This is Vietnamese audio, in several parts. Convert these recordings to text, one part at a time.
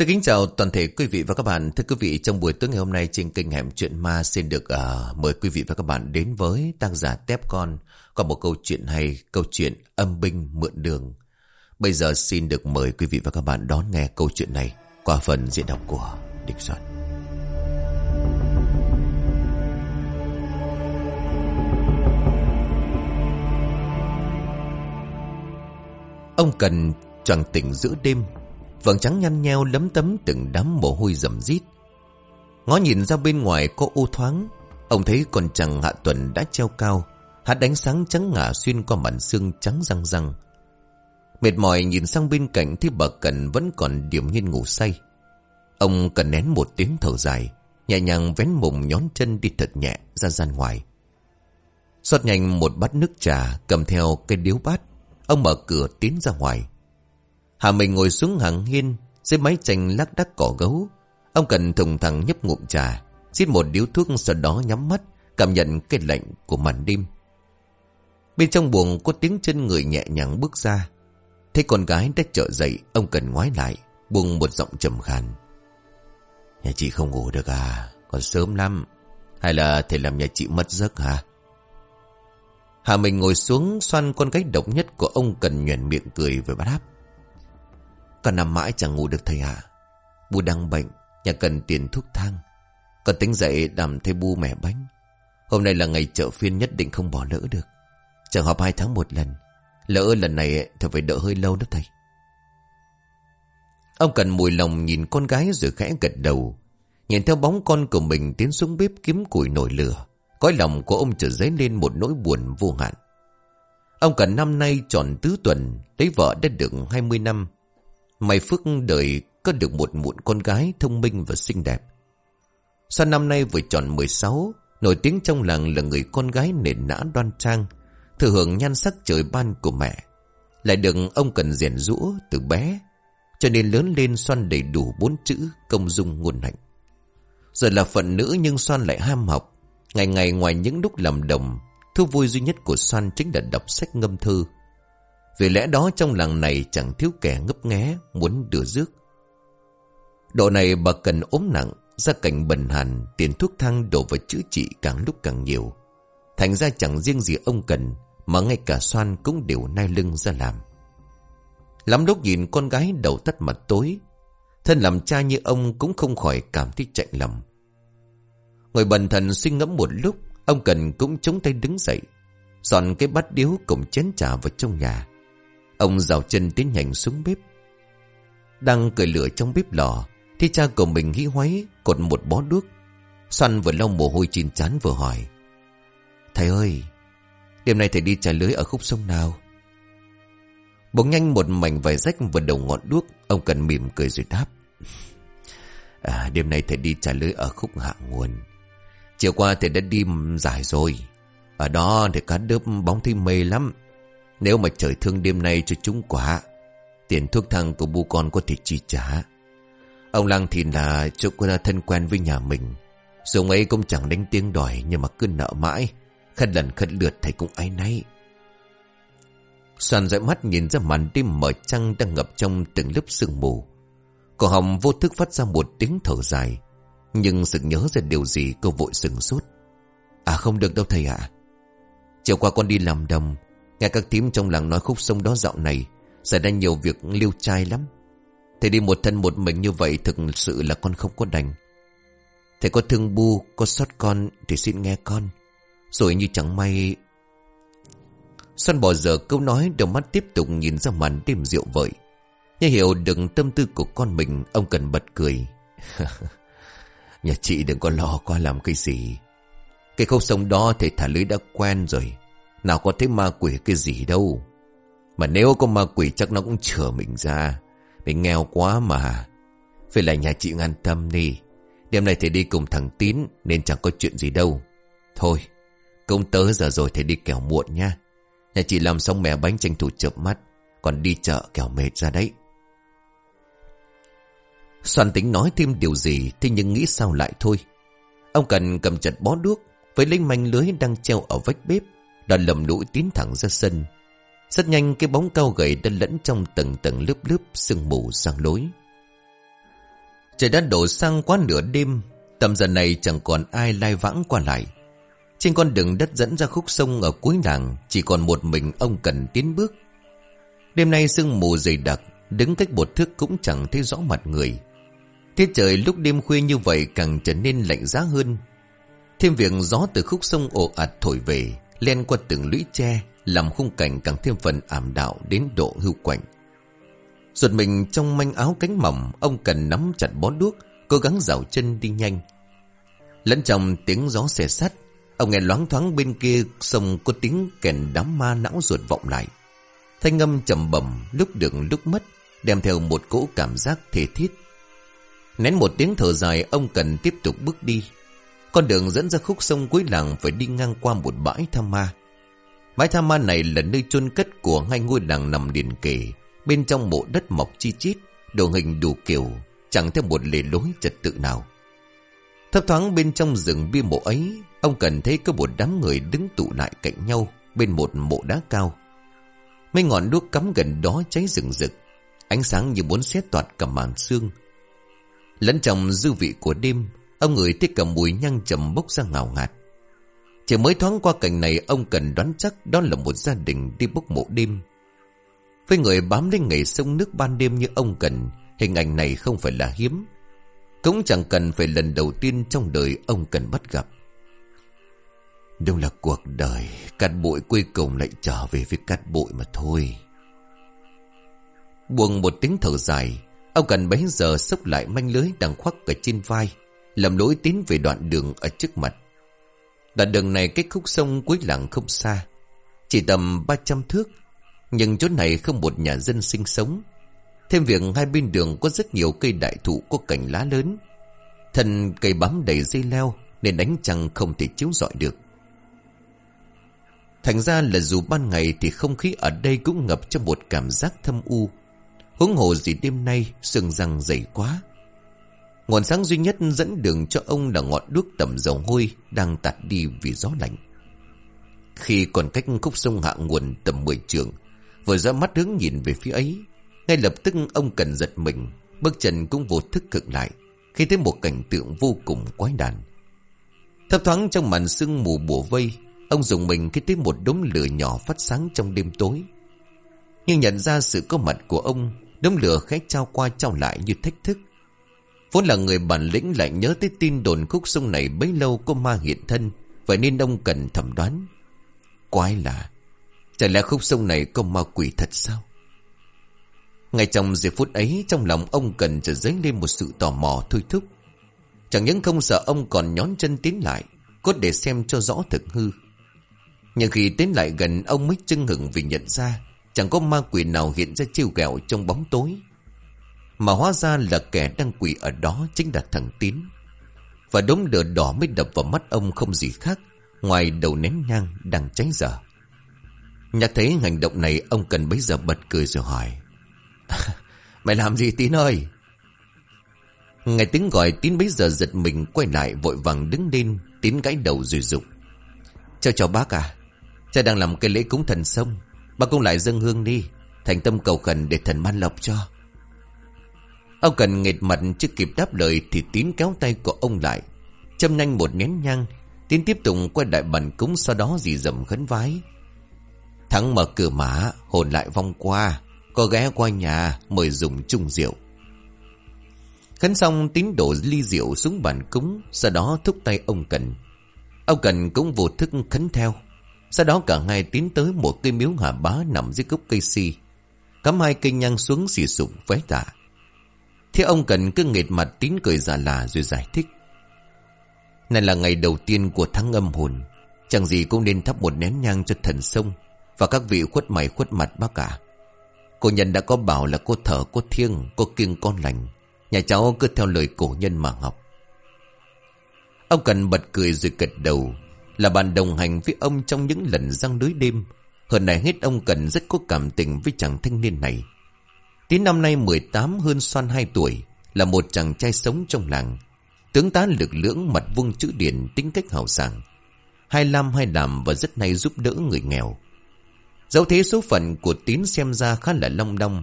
Xin kính chào toàn thể quý vị và các bạn. Thưa quý vị, trong buổi tối ngày hôm nay trên kênh Hẻm Chuyện Ma xin được uh, mời quý vị và các bạn đến với tác giả Tép Con có một câu chuyện hay, câu chuyện âm binh mượn đường. Bây giờ xin được mời quý vị và các bạn đón nghe câu chuyện này qua phần diễn đọc của Đình Soạn. Ông cần chẳng tỉnh giữa đêm Vầng trắng nhăn nheo lấm tấm từng đám mồ hôi rầm rít. Ngó nhìn ra bên ngoài có ô thoáng. Ông thấy con chàng hạ tuần đã treo cao. Hạt đánh sáng trắng ngả xuyên qua màn xương trắng răng răng. Mệt mỏi nhìn sang bên cạnh thấy bà Cần vẫn còn điểm nhiên ngủ say. Ông cần nén một tiếng thở dài, Nhẹ nhàng vén mùng nhón chân đi thật nhẹ ra gian ngoài. Xót nhanh một bát nước trà Cầm theo cây điếu bát, Ông mở cửa tiến ra ngoài. Hà Mình ngồi xuống hàng hiên, dưới máy tranh lắc đắc cỏ gấu. Ông cần thùng thẳng nhấp ngụm trà, xít một điếu thuốc sau đó nhắm mắt, cảm nhận cái lạnh của màn đêm. Bên trong buồng có tiếng chân người nhẹ nhàng bước ra. Thấy con gái đã trở dậy, ông cần ngoái lại, buông một giọng trầm khàn. Nhà chị không ngủ được à, còn sớm lắm. Hay là thầy làm nhà chị mất giấc hả? Hà Mình ngồi xuống xoan con gái độc nhất của ông cần nhuền miệng cười với bác đáp. Con nằm mãi chẳng ngủ được thầy ạ. À. Bu đang bệnh, Nhà cần tiền thuốc thang. Con tính dậy đàm thấy bu mẻ bánh. Hôm nay là ngày chợ phiên nhất định không bỏ lỡ được. Trường họp hai tháng một lần. Lỡ lần này thầy phải đợi hơi lâu đó thầy. Ông cần mùi lòng nhìn con gái rồi khẽ gật đầu. Nhìn theo bóng con của mình tiến xuống bếp kiếm củi nổi lửa. Cõi lòng của ông trở dấy lên một nỗi buồn vô hạn. Ông cần năm nay tròn tứ tuần, Lấy vợ đã được 20 năm. May Phước đời có được một muộn con gái thông minh và xinh đẹp. Sau năm nay vừa tròn 16, nổi tiếng trong làng là người con gái nền nã đoan trang, thừa hưởng nhan sắc trời ban của mẹ. Lại được ông cần rèn rũ từ bé, cho nên lớn lên xoan đầy đủ bốn chữ công dung nguồn hạnh. Giờ là phận nữ nhưng xoan lại ham học. Ngày ngày ngoài những lúc làm đồng, thứ vui duy nhất của xoan chính là đọc sách ngâm thư. Vì lẽ đó trong làng này chẳng thiếu kẻ ngấp nghé muốn đưa rước. Độ này bà cần ốm nặng, gia cảnh bần hàn, tiền thuốc thang đổ vào chữa trị càng lúc càng nhiều. Thành ra chẳng riêng gì ông cần, mà ngay cả xoan cũng đều nai lưng ra làm. Lắm lúc nhìn con gái đầu tắt mặt tối, thân làm cha như ông cũng không khỏi cảm thấy chạy lầm. Ngồi bần thần suy ngẫm một lúc, ông cần cũng chống tay đứng dậy, dọn cái bát điếu cùng chén trà vào trong nhà. Ông rào chân tiến hành xuống bếp. Đang cởi lửa trong bếp lò Thì cha của mình hí hoáy Cột một bó đuốc Xoăn vừa lau mồ hôi trên chán vừa hỏi Thầy ơi Đêm nay thầy đi trà lưới ở khúc sông nào? Bỗng nhanh một mảnh vải rách vừa đầu ngọn đuốc Ông cần mỉm cười rồi đáp à, Đêm nay thầy đi trà lưới ở khúc hạ nguồn. Chiều qua thầy đã đi dài rồi. Ở đó thì cá đớp bóng thi mê lắm. Nếu mà trời thương đêm nay cho chúng quá Tiền thuốc thang của bu con có thể chi trả. Ông Lăng thì là chỗ cô thân quen với nhà mình. Dù ông ấy cũng chẳng đánh tiếng đòi, Nhưng mà cứ nợ mãi. Khất lần khất lượt thầy cũng ái náy. Soàn dõi mắt nhìn ra màn đêm mở trăng Đang ngập trong từng lớp sương mù. Cổ hồng vô thức phát ra một tiếng thở dài. Nhưng sự nhớ ra điều gì cô vội sừng sốt. À không được đâu thầy ạ. Chiều qua con đi làm đồng Nghe các tím trong làng nói khúc sông đó dạo này Xảy ra nhiều việc liêu trai lắm. Thầy đi một thân một mình như vậy Thực sự là con không có đành. Thầy có thương bu Có xót con thì xin nghe con. Rồi như chẳng may Xoan bỏ giờ câu nói Đầu mắt tiếp tục nhìn ra màn đêm rượu vợi Nhà hiểu đừng tâm tư của con mình Ông cần bật cười. cười, Nhà chị đừng có lo qua làm cái gì. Cái khâu sông đó thầy thả lưới đã quen rồi. Nào có thấy ma quỷ cái gì đâu. Mà nếu có ma quỷ chắc nó cũng chở mình ra. Mình nghèo quá mà. Phải là nhà chị an tâm đi. Đêm nay thầy đi cùng thằng Tín, Nên chẳng có chuyện gì đâu. Thôi Công tớ giờ rồi thầy đi kẻo muộn nha Nhà chị làm xong mẹ bánh tranh thủ chợp mắt, Còn đi chợ kẻo mệt ra đấy. Soàn tính nói thêm điều gì Thế nhưng nghĩ sao lại thôi. Ông cần cầm chặt bó đuốc Với lấy manh lưới đang treo ở vách bếp. Đoàn lầm lũi tiến thẳng ra sân. Rất nhanh cái bóng cao gầy đã lẫn trong tầng tầng lớp lớp sương mù sang lối. Trời đã đổ sang quá nửa đêm, Tầm giờ này chẳng còn ai lai vãng qua lại. Trên con đường đất dẫn ra khúc sông ở cuối làng, Chỉ còn một mình ông cần tiến bước. Đêm nay sương mù dày đặc, Đứng cách bột thước cũng chẳng thấy rõ mặt người. Thế trời lúc đêm khuya như vậy càng trở nên lạnh giá hơn. Thêm việc gió từ khúc sông ồ ạt thổi về len qua từng lũy tre làm khung cảnh càng thêm phần ảm đạo đến độ hưu quạnh. Ruột mình trong manh áo cánh mỏng, ông cần nắm chặt bó đuốc, cố gắng dạo chân đi nhanh. Lẫn trong tiếng gió xẻ sắt, ông nghe loáng thoáng bên kia sông có tiếng kèn đám ma não ruột vọng lại. Thanh âm trầm bầm lúc được lúc mất, đem theo một cỗ cảm giác thể thiết. Nén một tiếng thở dài, ông cần tiếp tục bước đi. Con đường dẫn ra khúc sông cuối làng phải đi ngang qua một bãi tham ma. Bãi tham ma này là nơi chôn cất của hai ngôi làng nằm liền kề. Bên trong mộ đất mọc chi chít, đồ hình đủ kiểu, chẳng theo một lề lối trật tự nào. Thấp thoáng bên trong rừng bia mộ ấy, ông cần thấy có một đám người đứng tụ lại cạnh nhau bên một mộ đá cao. Mấy ngọn đuốc cắm gần đó cháy rừng rực, ánh sáng như muốn xét toạt cả màn xương. Lẫn trong dư vị của đêm, Ông ngửi thấy cả mùi nhăn trầm bốc ra ngào ngạt. Chỉ mới thoáng qua cảnh này, Ông cần đoán chắc đó là một gia đình đi bốc mộ đêm. Với người bám lên nghề sông nước ban đêm như ông cần, Hình ảnh này không phải là hiếm. Cũng chẳng cần phải lần đầu tiên trong đời ông cần bắt gặp. Đâu là cuộc đời, Cát bụi cuối cùng lại trở về với cát bụi mà thôi. Buồn một tiếng thở dài, Ông cần bấy giờ xốc lại manh lưới đang khoác ở trên vai lầm lỗi tiến về đoạn đường ở trước mặt. Đoạn đường này cách khúc sông cuối làng không xa, chỉ tầm 300 thước, nhưng chỗ này không một nhà dân sinh sống. Thêm việc hai bên đường có rất nhiều cây đại thụ có cành lá lớn. Thân cây bám đầy dây leo nên đánh trăng không thể chiếu rọi được. Thành ra là dù ban ngày thì không khí ở đây cũng ngập trong một cảm giác thâm u. Huống hồ gì đêm nay sừng răng dày quá nguồn sáng duy nhất dẫn đường cho ông là ngọn đuốc tầm dầu hôi đang tạt đi vì gió lạnh. Khi còn cách khúc sông hạ nguồn tầm 10 trường, vừa ra mắt hướng nhìn về phía ấy, ngay lập tức ông cần giật mình, bước chân cũng vô thức cực lại, khi thấy một cảnh tượng vô cùng quái đản. Thấp thoáng trong màn sương mù bùa vây, ông dùng mình khi thấy một đống lửa nhỏ phát sáng trong đêm tối. Nhưng nhận ra sự có mặt của ông, đống lửa khẽ trao qua trao lại như thách thức, Vốn là người bản lĩnh lại nhớ tới tin đồn khúc sông này bấy lâu có ma hiện thân, Vậy nên ông cần thẩm đoán. Quái lạ, Chả lẽ khúc sông này có ma quỷ thật sao? Ngay trong giây phút ấy, Trong lòng ông cần trở dấy lên một sự tò mò thôi thúc. Chẳng những không sợ ông còn nhón chân tiến lại Cốt để xem cho rõ thực hư. Nhưng khi tiến lại gần, Ông mới chưng hửng vì nhận ra, Chẳng có ma quỷ nào hiện ra chiêu gẹo trong bóng tối. Mà hóa ra là kẻ đang quỳ ở đó chính là thằng Tín. Và đống lửa đỏ mới đập vào mắt ông không gì khác, Ngoài đầu nén nhang đang cháy dở. Nhắc thấy hành động này, ông cần bấy giờ bật cười rồi hỏi, Mày làm gì Tín ơi? Nghe tiếng gọi, Tín bấy giờ giật mình quay lại vội vàng đứng lên. Tín gãi đầu rồi rục Chào chào bác à Cha đang làm cái lễ cúng thần sông, Bác cũng lại dâng hương đi, Thành tâm cầu khẩn để thần ban lộc cho. Ông cần nghệt mặt chưa kịp đáp lời Thì Tín kéo tay của ông lại. Châm nhanh một nén nhang, Tín tiếp tục quay đại bàn cúng Sau đó dì dầm khấn vái. Thắng mở cửa mã, Hồn lại vong qua, Có ghé qua nhà, mời dùng chung rượu. Khấn xong, tín đổ ly rượu xuống bàn cúng, Sau đó thúc tay ông Cần. Ông Cần cũng vô thức khấn theo. Sau đó cả hai tiến tới một cây miếu hạ bá nằm dưới gốc cây si. Cắm hai cây nhang xuống xì sụp vẽ tạ. Thế ông cần cứ nghệt mặt tín cười giả là rồi giải thích. Này là ngày đầu tiên của tháng âm hồn. Chẳng gì cũng nên thắp một nén nhang cho thần sông và các vị khuất mày khuất mặt bác cả. Cô nhân đã có bảo là cô thở cô thiêng, cô kiêng con lành. Nhà cháu cứ theo lời cổ nhân mà học. Ông cần bật cười rồi gật đầu là bạn đồng hành với ông trong những lần răng lưới đêm. Hơn này hết ông cần rất có cảm tình với chàng thanh niên này tín năm nay 18 hơn son 2 tuổi, là một chàng trai sống trong làng. Tướng tá lực lưỡng mặt vuông chữ điển tính cách hào sảng. Hai lam hai đàm và rất nay giúp đỡ người nghèo. Dẫu thế số phận của Tín xem ra khá là long đong.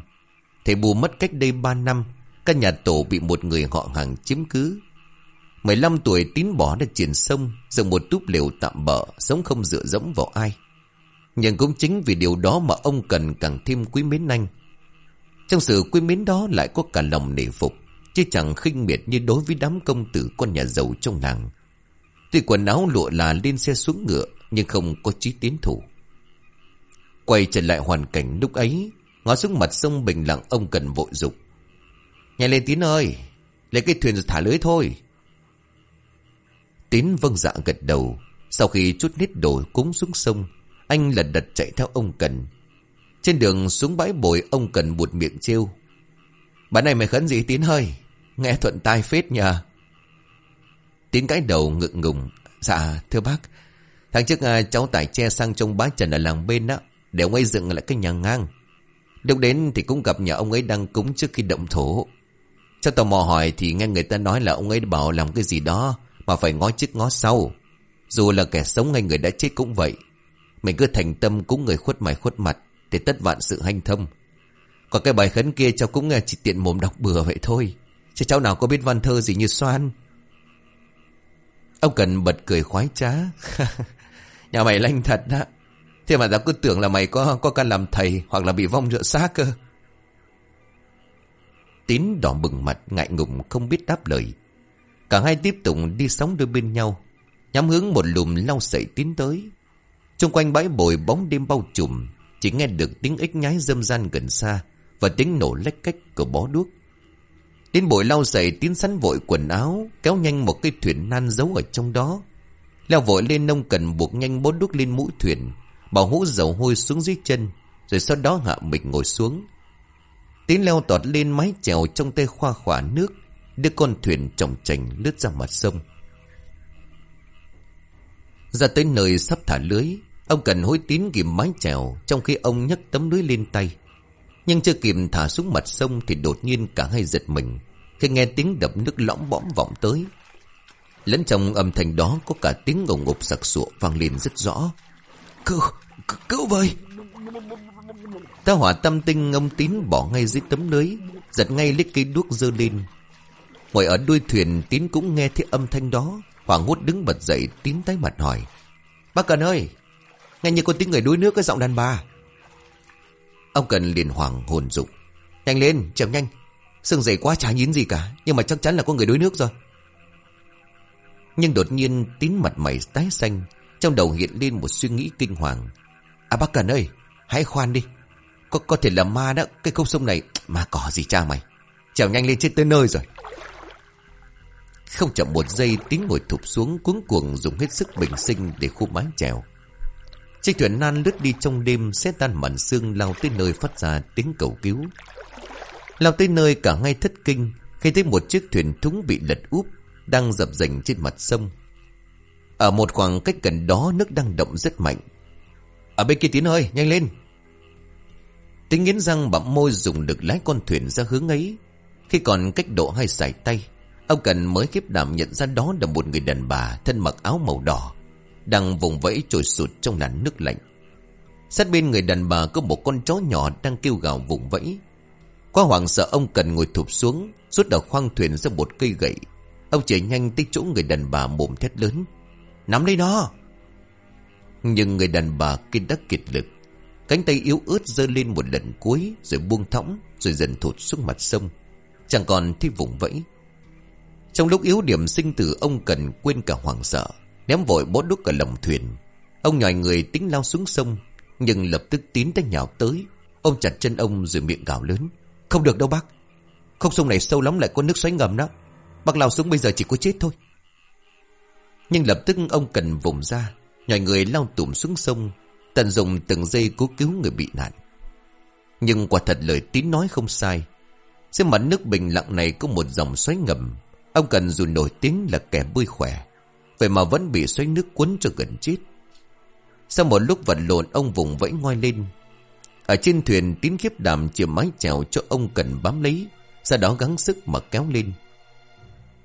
Thầy bù mất cách đây 3 năm, căn nhà tổ bị một người họ hàng chiếm cứ. 15 tuổi Tín bỏ ra triển sông, dựng một túp lều tạm bỡ, sống không dựa dẫm vào ai. Nhưng cũng chính vì điều đó mà ông cần càng thêm quý mến anh. Trong sự quý mến đó lại có cả lòng nể phục, chứ chẳng khinh miệt như đối với đám công tử con nhà giàu trong làng. Tuy quần áo lụa là lên xe xuống ngựa, nhưng không có chí tiến thủ. Quay trở lại hoàn cảnh lúc ấy, ngó xuống mặt sông bình lặng ông cần vội dục Nhanh lên Tín ơi, lấy cái thuyền rồi thả lưới thôi. Tín vâng dạ gật đầu, sau khi chút nít đồ cúng xuống sông, anh lật đật chạy theo ông cần trên đường xuống bãi bồi ông cần buột miệng trêu. Bà này mày khấn gì Tín hơi, nghe thuận tai phết nhờ. Tín cái đầu ngượng ngùng. Dạ thưa bác, tháng trước à, cháu tải tre sang trong bá trần ở làng bên á, để ông ấy dựng lại cái nhà ngang. Lúc đến thì cũng gặp nhà ông ấy đang cúng trước khi động thổ. Cháu tò mò hỏi thì nghe người ta nói là ông ấy bảo làm cái gì đó mà phải ngó trước ngó sau. Dù là kẻ sống hay người đã chết cũng vậy. Mình cứ thành tâm cúng người khuất mày khuất mặt để tất vạn sự hanh thông. Còn cái bài khấn kia cháu cũng nghe chỉ tiện mồm đọc bừa vậy thôi. Chứ cháu nào có biết văn thơ gì như xoan. Ông Cần bật cười khoái trá. Nhà mày lanh thật đó. Thế mà tao cứ tưởng là mày có có căn làm thầy hoặc là bị vong rượu xác cơ. Tín đỏ bừng mặt, ngại ngùng, không biết đáp lời. Cả hai tiếp tục đi sóng đôi bên nhau. Nhắm hướng một lùm lau sậy tiến tới. Trung quanh bãi bồi bóng đêm bao trùm chỉ nghe được tiếng ếch nhái dâm gian gần xa Và tiếng nổ lách cách của bó đuốc. Tiến bội lau dậy tiến sắn vội quần áo, Kéo nhanh một cái thuyền nan giấu ở trong đó. Leo vội lên nông cần buộc nhanh bó đuốc lên mũi thuyền, Bảo hũ dầu hôi xuống dưới chân, Rồi sau đó hạ mình ngồi xuống. Tiến leo tọt lên mái chèo trong tay khoa khỏa nước, Đưa con thuyền trọng trành lướt ra mặt sông. Ra tới nơi sắp thả lưới Ông cần hối tín kìm mái chèo Trong khi ông nhấc tấm lưới lên tay. Nhưng chưa kịp thả xuống mặt sông Thì đột nhiên cả hai giật mình Khi nghe tiếng đập nước lõm bõm vọng tới. Lẫn trong âm thanh đó Có cả tiếng ngồng ngục sặc sụa vang lên rất rõ. Cứu, cứu cứu vơi Ta hỏa tâm tinh ông tín bỏ ngay dưới tấm lưới Giật ngay lấy cây đuốc dơ lên. Ngồi ở đuôi thuyền tín cũng nghe thấy âm thanh đó. Hoàng hốt đứng bật dậy tín tay mặt hỏi Bác cần ơi Nghe như con tiếng người đuối nước cái giọng đàn bà. Ông Cần liền hoàng hồn dụng Nhanh lên chậm nhanh. Sương dày quá chả nhín gì cả Nhưng mà chắc chắn là có người đuối nước rồi. Nhưng đột nhiên tín mặt mày tái xanh Trong đầu hiện lên một suy nghĩ kinh hoàng. À bác Cần ơi Hãy khoan đi. Có, có thể là ma đó Cái khúc sông này Mà có gì cha mày? Trèo nhanh lên chết tới nơi rồi. Không chậm một giây Tín ngồi thụp xuống cuống cuồng dùng hết sức bình sinh để khu mái trèo Chiếc thuyền nan lướt đi trong đêm Xét tan màn sương lao tới nơi phát ra tiếng cầu cứu. Lao tới nơi cả ngay thất kinh, Khi thấy một chiếc thuyền thúng bị lật úp, Đang dập dành trên mặt sông. Ở một khoảng cách gần đó, Nước đang động rất mạnh. Ở bên kia Tiến ơi, nhanh lên! Tính nghiến răng bặm môi dùng được lái con thuyền ra hướng ấy. Khi còn cách độ hai sải tay, Ông Cần mới kiếp đảm nhận ra đó là một người đàn bà thân mặc áo màu đỏ đang vùng vẫy trồi sụt trong làn nước lạnh. Sát bên người đàn bà có một con chó nhỏ đang kêu gào vùng vẫy. Quá hoàng sợ ông cần ngồi thụp xuống, rút đầu khoang thuyền ra một cây gậy. Ông chạy nhanh tới chỗ người đàn bà mồm thét lớn. Nắm lấy nó! Nhưng người đàn bà kia đã kiệt lực. Cánh tay yếu ớt giơ lên một lần cuối rồi buông thõng rồi dần thụt xuống mặt sông. Chẳng còn thấy vùng vẫy. Trong lúc yếu điểm sinh tử ông cần quên cả hoàng sợ. Ném vội bó đúc ở lồng thuyền. Ông nhòi người tính lao xuống sông, Nhưng lập tức tín đã nhào tới. Ông chặt chân ông rồi miệng gào lớn, Không được đâu bác Không sông này sâu lắm lại có nước xoáy ngầm đó. Bác lao xuống bây giờ chỉ có chết thôi. Nhưng lập tức ông cần vùng ra, Nhòi người lao tụm xuống sông, Tận dụng từng giây cố cứu người bị nạn. Nhưng quả thật lời tín nói không sai. Dưới mặt nước bình lặng này có một dòng xoáy ngầm, Ông cần dù nổi tiếng là kẻ bơi khỏe. Vậy mà vẫn bị xoáy nước cuốn cho gần chết. Sau một lúc vật lộn, ông vùng vẫy ngoi lên. Ở trên thuyền, tín khiếp đàm chìa mái chèo cho ông cần bám lấy, Sau đó gắng sức mà kéo lên.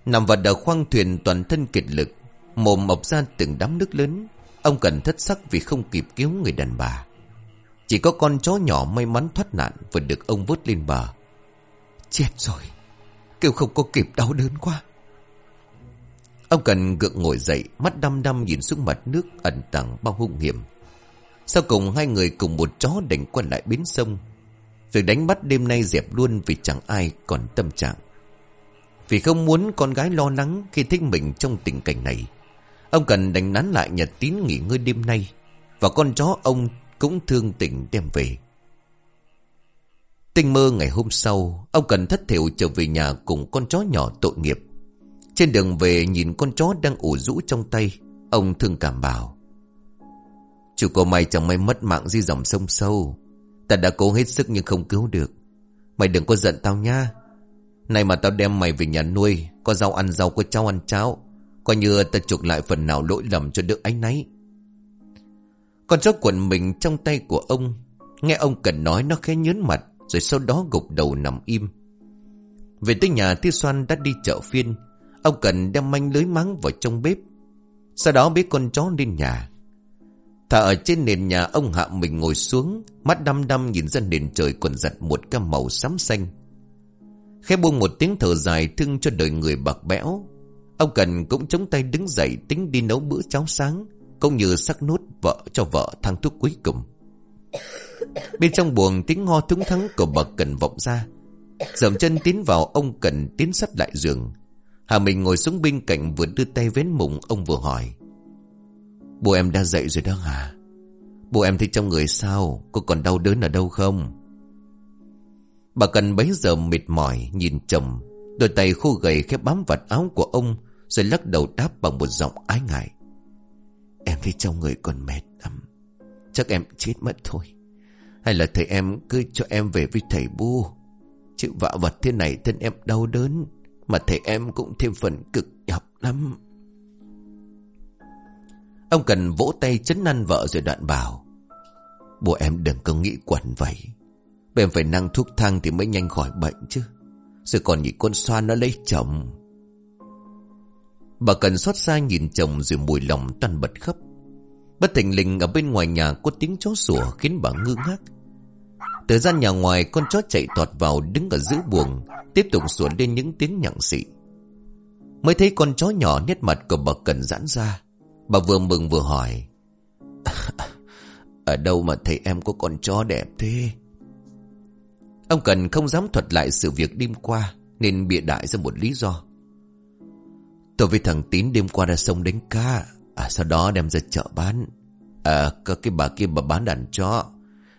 Nằm vào đầu khoang thuyền toàn thân kiệt lực, Mồm mọc ra từng đám nước lớn. Ông cần thất sắc vì không kịp cứu người đàn bà. Chỉ có con chó nhỏ may mắn thoát nạn Vừa được ông vớt lên bờ. Chết rồi. Kêu không có kịp đau đớn quá. Ông cần gượng ngồi dậy, mắt đăm đăm nhìn xuống mặt nước ẩn tàng bao hung hiểm. Sau cùng hai người cùng một chó đánh quần lại bến sông. Việc đánh bắt đêm nay dẹp luôn vì chẳng ai còn tâm trạng. Vì không muốn con gái lo lắng khi thích mình trong tình cảnh này. Ông cần đánh nắn lại nhà tín nghỉ ngơi đêm nay. Và con chó ông cũng thương tình đem về. Tình mơ ngày hôm sau, ông cần thất thiểu trở về nhà cùng con chó nhỏ tội nghiệp. Trên đường về nhìn con chó đang ủ rũ trong tay, Ông thương cảm bảo, chủ cô mày chẳng may mất mạng di dòng sông sâu. Ta đã cố hết sức nhưng không cứu được. Mày đừng có giận tao nha. Nay mà tao đem mày về nhà nuôi, Có rau ăn rau, có cháo ăn cháo, Coi như ta chuộc lại phần nào lỗi lầm cho đứa ánh náy. Con chó quần mình trong tay của ông, Nghe ông cần nói nó khẽ nhớn mặt, Rồi sau đó gục đầu nằm im. Về tới nhà Tiết Xoan đã đi chợ phiên Ông Cần đem manh lưới mắng vào trong bếp. Sau đó bế con chó lên nhà. Thả ở trên nền nhà, ông hạ mình ngồi xuống, Mắt đăm đăm nhìn ra nền trời còn giặt một cái màu xám xanh. Khẽ buông một tiếng thở dài thương cho đời người bạc bẽo. Ông Cần cũng chống tay đứng dậy, tính đi nấu bữa cháo sáng, Cũng như sắc nốt vợ, cho vợ thang thuốc cuối cùng. Bên trong buồng, tiếng ho thúng thắng của bà Cần vọng ra. Dậm chân tiến vào, ông Cần tiến sắt lại giường. Hà Minh ngồi xuống bên cạnh vừa đưa tay vén mụng Ông vừa hỏi. Bố em đã dậy rồi đó hả Bố em thấy trong người sao? Cô còn đau đớn ở đâu không? Bà cần bấy giờ mệt mỏi, Nhìn chồng. Đôi tay khô gầy khép bám vạt áo của ông, Rồi lắc đầu đáp bằng một giọng ái ngại. Em thấy trong người còn mệt lắm. Chắc em chết mất thôi. Hay là thầy em cứ cho em về với thầy bu Chịu vạ vật thế này, thân em đau đớn. Mà thầy em cũng thêm phần cực nhọc lắm. Ông cần vỗ tay chấn năn vợ rồi đoạn bảo, Bố em đừng có nghĩ quẩn vậy. Bèm phải năng thuốc thang thì mới nhanh khỏi bệnh chứ. Rồi còn nhị con xoa nó lấy chồng. Bà cần xót xa nhìn chồng rồi mùi lòng tan bật khóc. Bất thình lình ở bên ngoài nhà có tiếng chó sủa khiến bà ngư ngác. Từ gian nhà ngoài con chó chạy toạt vào đứng ở giữa buồng Tiếp tục xuống lên những tiếng nhặng xị Mới thấy con chó nhỏ nét mặt của bà cần giãn ra. Bà vừa mừng vừa hỏi Ở đâu mà thấy em có con chó đẹp thế? Ông Cần không dám thuật lại sự việc đêm qua Nên bịa đại ra một lý do. Tôi với thằng Tín đêm qua ra sông đánh cá. À, Sau đó đem ra chợ bán. À, Có cái bà kia bà bán đàn chó.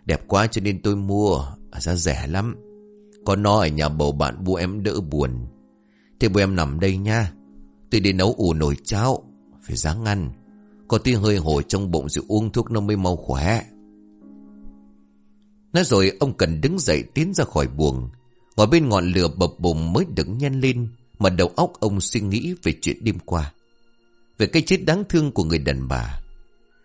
Đẹp quá cho nên tôi mua. À, giá rẻ lắm. Có nó ở nhà bầu bạn, bố em đỡ buồn. Thế bố em nằm đây nha. Tôi đi nấu ủ nồi cháo. Phải ráng ăn. Có tí hơi hổ trong bụng rồi uống thuốc nó mới mau khỏe. Nói rồi, ông cần đứng dậy tiến ra khỏi buồng. Ngồi bên ngọn lửa bập bùng mới đứng nhanh lên, Mà đầu óc ông suy nghĩ về chuyện đêm qua. Về cái chết đáng thương của người đàn bà.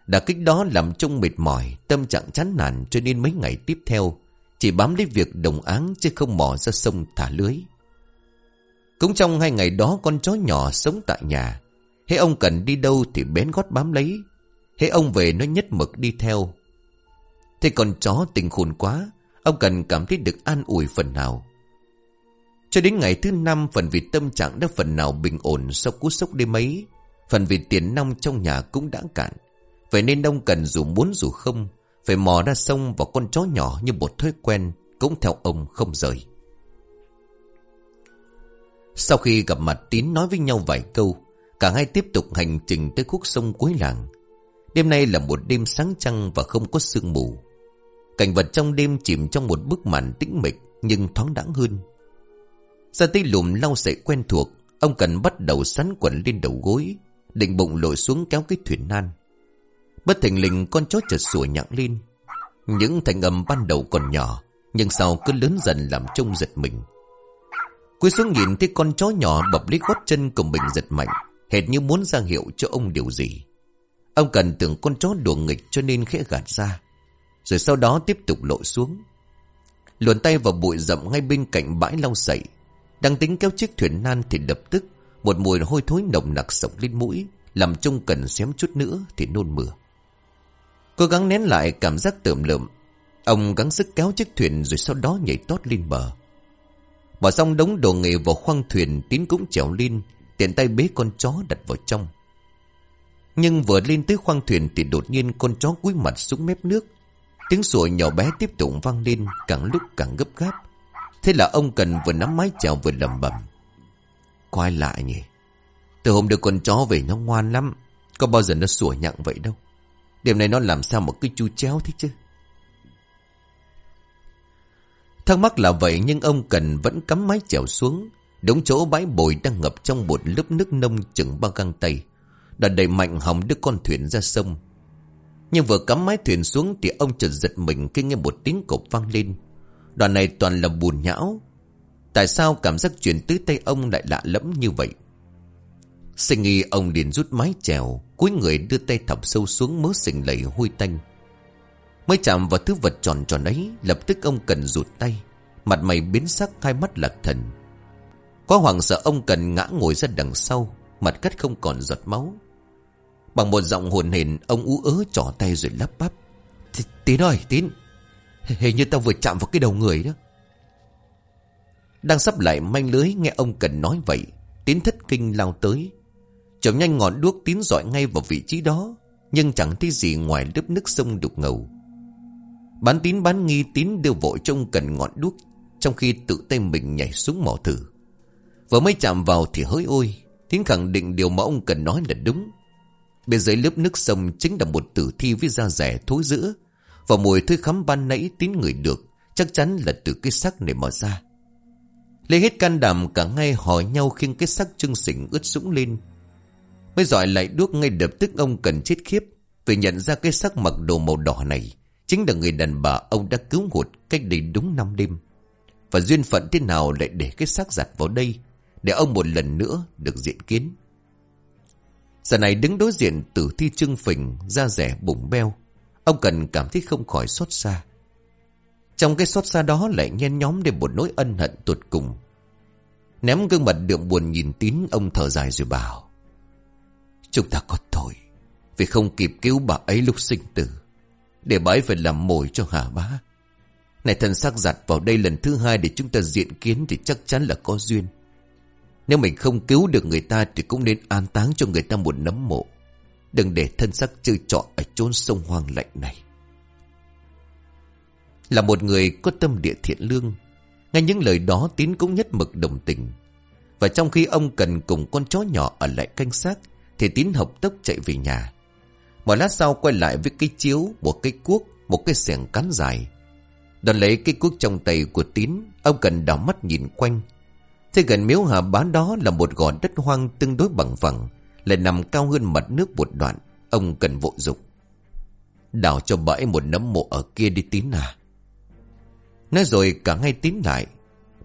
Đã kích đó làm trông mệt mỏi, tâm trạng chán nản cho nên mấy ngày tiếp theo, chỉ bám lấy việc đồng áng chứ không mò ra sông thả lưới. Cũng trong hai ngày đó con chó nhỏ sống tại nhà, hễ ông cần đi đâu thì bén gót bám lấy, hễ ông về nó nhất mực đi theo. Thế con chó tình khôn quá, ông cần cảm thấy được an ủi phần nào. Cho đến ngày thứ năm phần vì tâm trạng đã phần nào bình ổn sau cú sốc đêm mấy, phần vì tiền nong trong nhà cũng đã cạn. Vậy nên ông cần dù muốn dù không, Phải mò ra sông và con chó nhỏ như một thói quen, Cũng theo ông không rời. Sau khi gặp mặt Tín nói với nhau vài câu, Cả hai tiếp tục hành trình tới khúc sông cuối làng. Đêm nay là một đêm sáng trăng và không có sương mù. Cảnh vật trong đêm chìm trong một bức màn tĩnh mịch Nhưng thoáng đãng hơn. Ra tay lùm lau sậy quen thuộc, Ông cần bắt đầu xoắn quẩn lên đầu gối, Định bụng lội xuống kéo cái thuyền nan. Bất thình lình con chó chợt sủa nhặng lên. Những thành âm ban đầu còn nhỏ, nhưng sau cứ lớn dần làm trông giật mình. Quý xuống nhìn thấy con chó nhỏ bập lít gót chân của mình giật mạnh, hệt như muốn ra hiệu cho ông điều gì. Ông cần tưởng con chó đùa nghịch cho nên khẽ gạt ra. Rồi sau đó tiếp tục lội xuống. Luồn tay vào bụi rậm ngay bên cạnh bãi lau sậy. Đang tính kéo chiếc thuyền nan thì lập tức một mùi hôi thối nồng nặc sọc lên mũi, làm trông cần xém chút nữa thì nôn mửa. Cố gắng nén lại cảm giác tượm lượm. Ông gắng sức kéo chiếc thuyền rồi sau đó nhảy tót lên bờ. Bỏ xong đống đồ nghề vào khoang thuyền, Tín cũng trèo lên, Tiện tay bế con chó đặt vào trong. Nhưng vừa lên tới khoang thuyền Thì đột nhiên con chó cúi mặt xuống mép nước. Tiếng sủa nhỏ bé tiếp tục vang lên, Càng lúc càng gấp gáp. Thế là ông cần vừa nắm mái chèo vừa lầm bầm Quay lại nhỉ. Từ hôm được con chó về nó ngoan lắm, Có bao giờ nó sủa nhặng vậy đâu. Đêm nay nó làm sao một cái chu chéo thế chứ? Thắc mắc là vậy nhưng ông Cần vẫn cắm mái chèo xuống. Đúng chỗ bãi bồi đang ngập trong một lớp nước nông chừng ba găng tay. Đã đẩy mạnh hỏng đứa con thuyền ra sông. Nhưng vừa cắm mái thuyền xuống thì ông chợt giật mình khi nghe một tiếng cột vang lên. Đoạn này toàn là bùn nhão. Tại sao cảm giác chuyển tới tay ông lại lạ lẫm như vậy? Sinh nghi ông liền rút mái chèo cuối người đưa tay thọc sâu xuống mớ sình lầy hôi tanh. Mới chạm vào thứ vật tròn tròn ấy, Lập tức ông cần rụt tay. Mặt mày biến sắc, hai mắt lạc thần. Có hoàng sợ ông cần ngã ngồi ra đằng sau, Mặt cắt không còn giọt máu. Bằng một giọng hồn hển Ông ú ớ trỏ tay rồi lắp bắp. Tín ơi, tín Hình như tao vừa chạm vào cái đầu người đó. Đang sắp lại manh lưới, nghe ông cần nói vậy, Tín thất kinh lao tới. Chảo nhanh ngọn đuốc tín dọi ngay vào vị trí đó, Nhưng chẳng thấy gì ngoài lớp nước sông đục ngầu. Bán tín bán nghi tín đều vội trông cần ngọn đuốc, Trong khi tự tay mình nhảy xuống mỏ thử. Vừa mới chạm vào thì hỡi ôi, Tín khẳng định điều mà ông cần nói là đúng. Bên dưới lớp nước sông chính là một tử thi với da rẻ thối giữa. Và mùi thối khắm ban nãy tín người được, Chắc chắn là từ cái xác này mà ra. Lấy hết can đảm cả ngay hỏi nhau khiêng cái xác trưng sỉnh ướt sũng lên Mới giỏi lại đuốc ngay lập tức ông cần chết khiếp. Vì nhận ra cái sắc mặc đồ màu đỏ này. Chính là người đàn bà ông đã cứu hụt cách đây đúng năm đêm. Và duyên phận thế nào lại để cái xác giặt vào đây? Để ông một lần nữa được diện kiến. Giờ này đứng đối diện tử thi trưng phình, Da rẻ bụng beo. Ông cần cảm thấy không khỏi xót xa. Trong cái xót xa đó lại nhen nhóm để một nỗi ân hận tuột cùng. Ném gương mặt đượm buồn nhìn tín ông thở dài rồi bảo Chúng ta có tội, Vì không kịp cứu bà ấy lúc sinh tử, Để bà ấy phải làm mồi cho hà bá. Này thần xác giặt vào đây lần thứ hai Để chúng ta diện kiến Thì chắc chắn là có duyên. Nếu mình không cứu được người ta Thì cũng nên an táng cho người ta một nấm mộ. Đừng để thân xác chơi trọ Ở chốn sông hoang lạnh này. Là một người có tâm địa thiện lương, Ngay những lời đó Tín cũng nhất mực đồng tình. Và trong khi ông cần cùng con chó nhỏ ở lại canh xác thì tín hợp tốc chạy về nhà. Một lát sau quay lại với cái chiếu, Một cái cuốc, Một cái xẻng cán dài. Đoàn lấy cái cuốc trong tay của tín, Ông cần đảo mắt nhìn quanh. Thế gần miếu hạ bá đó là một gò đất hoang Tương đối bằng phẳng, Lại nằm cao hơn mặt nước một đoạn, Ông cần vội dục. Đảo cho bãi một nấm mộ ở kia đi tín à. Nói rồi cả ngay tín lại,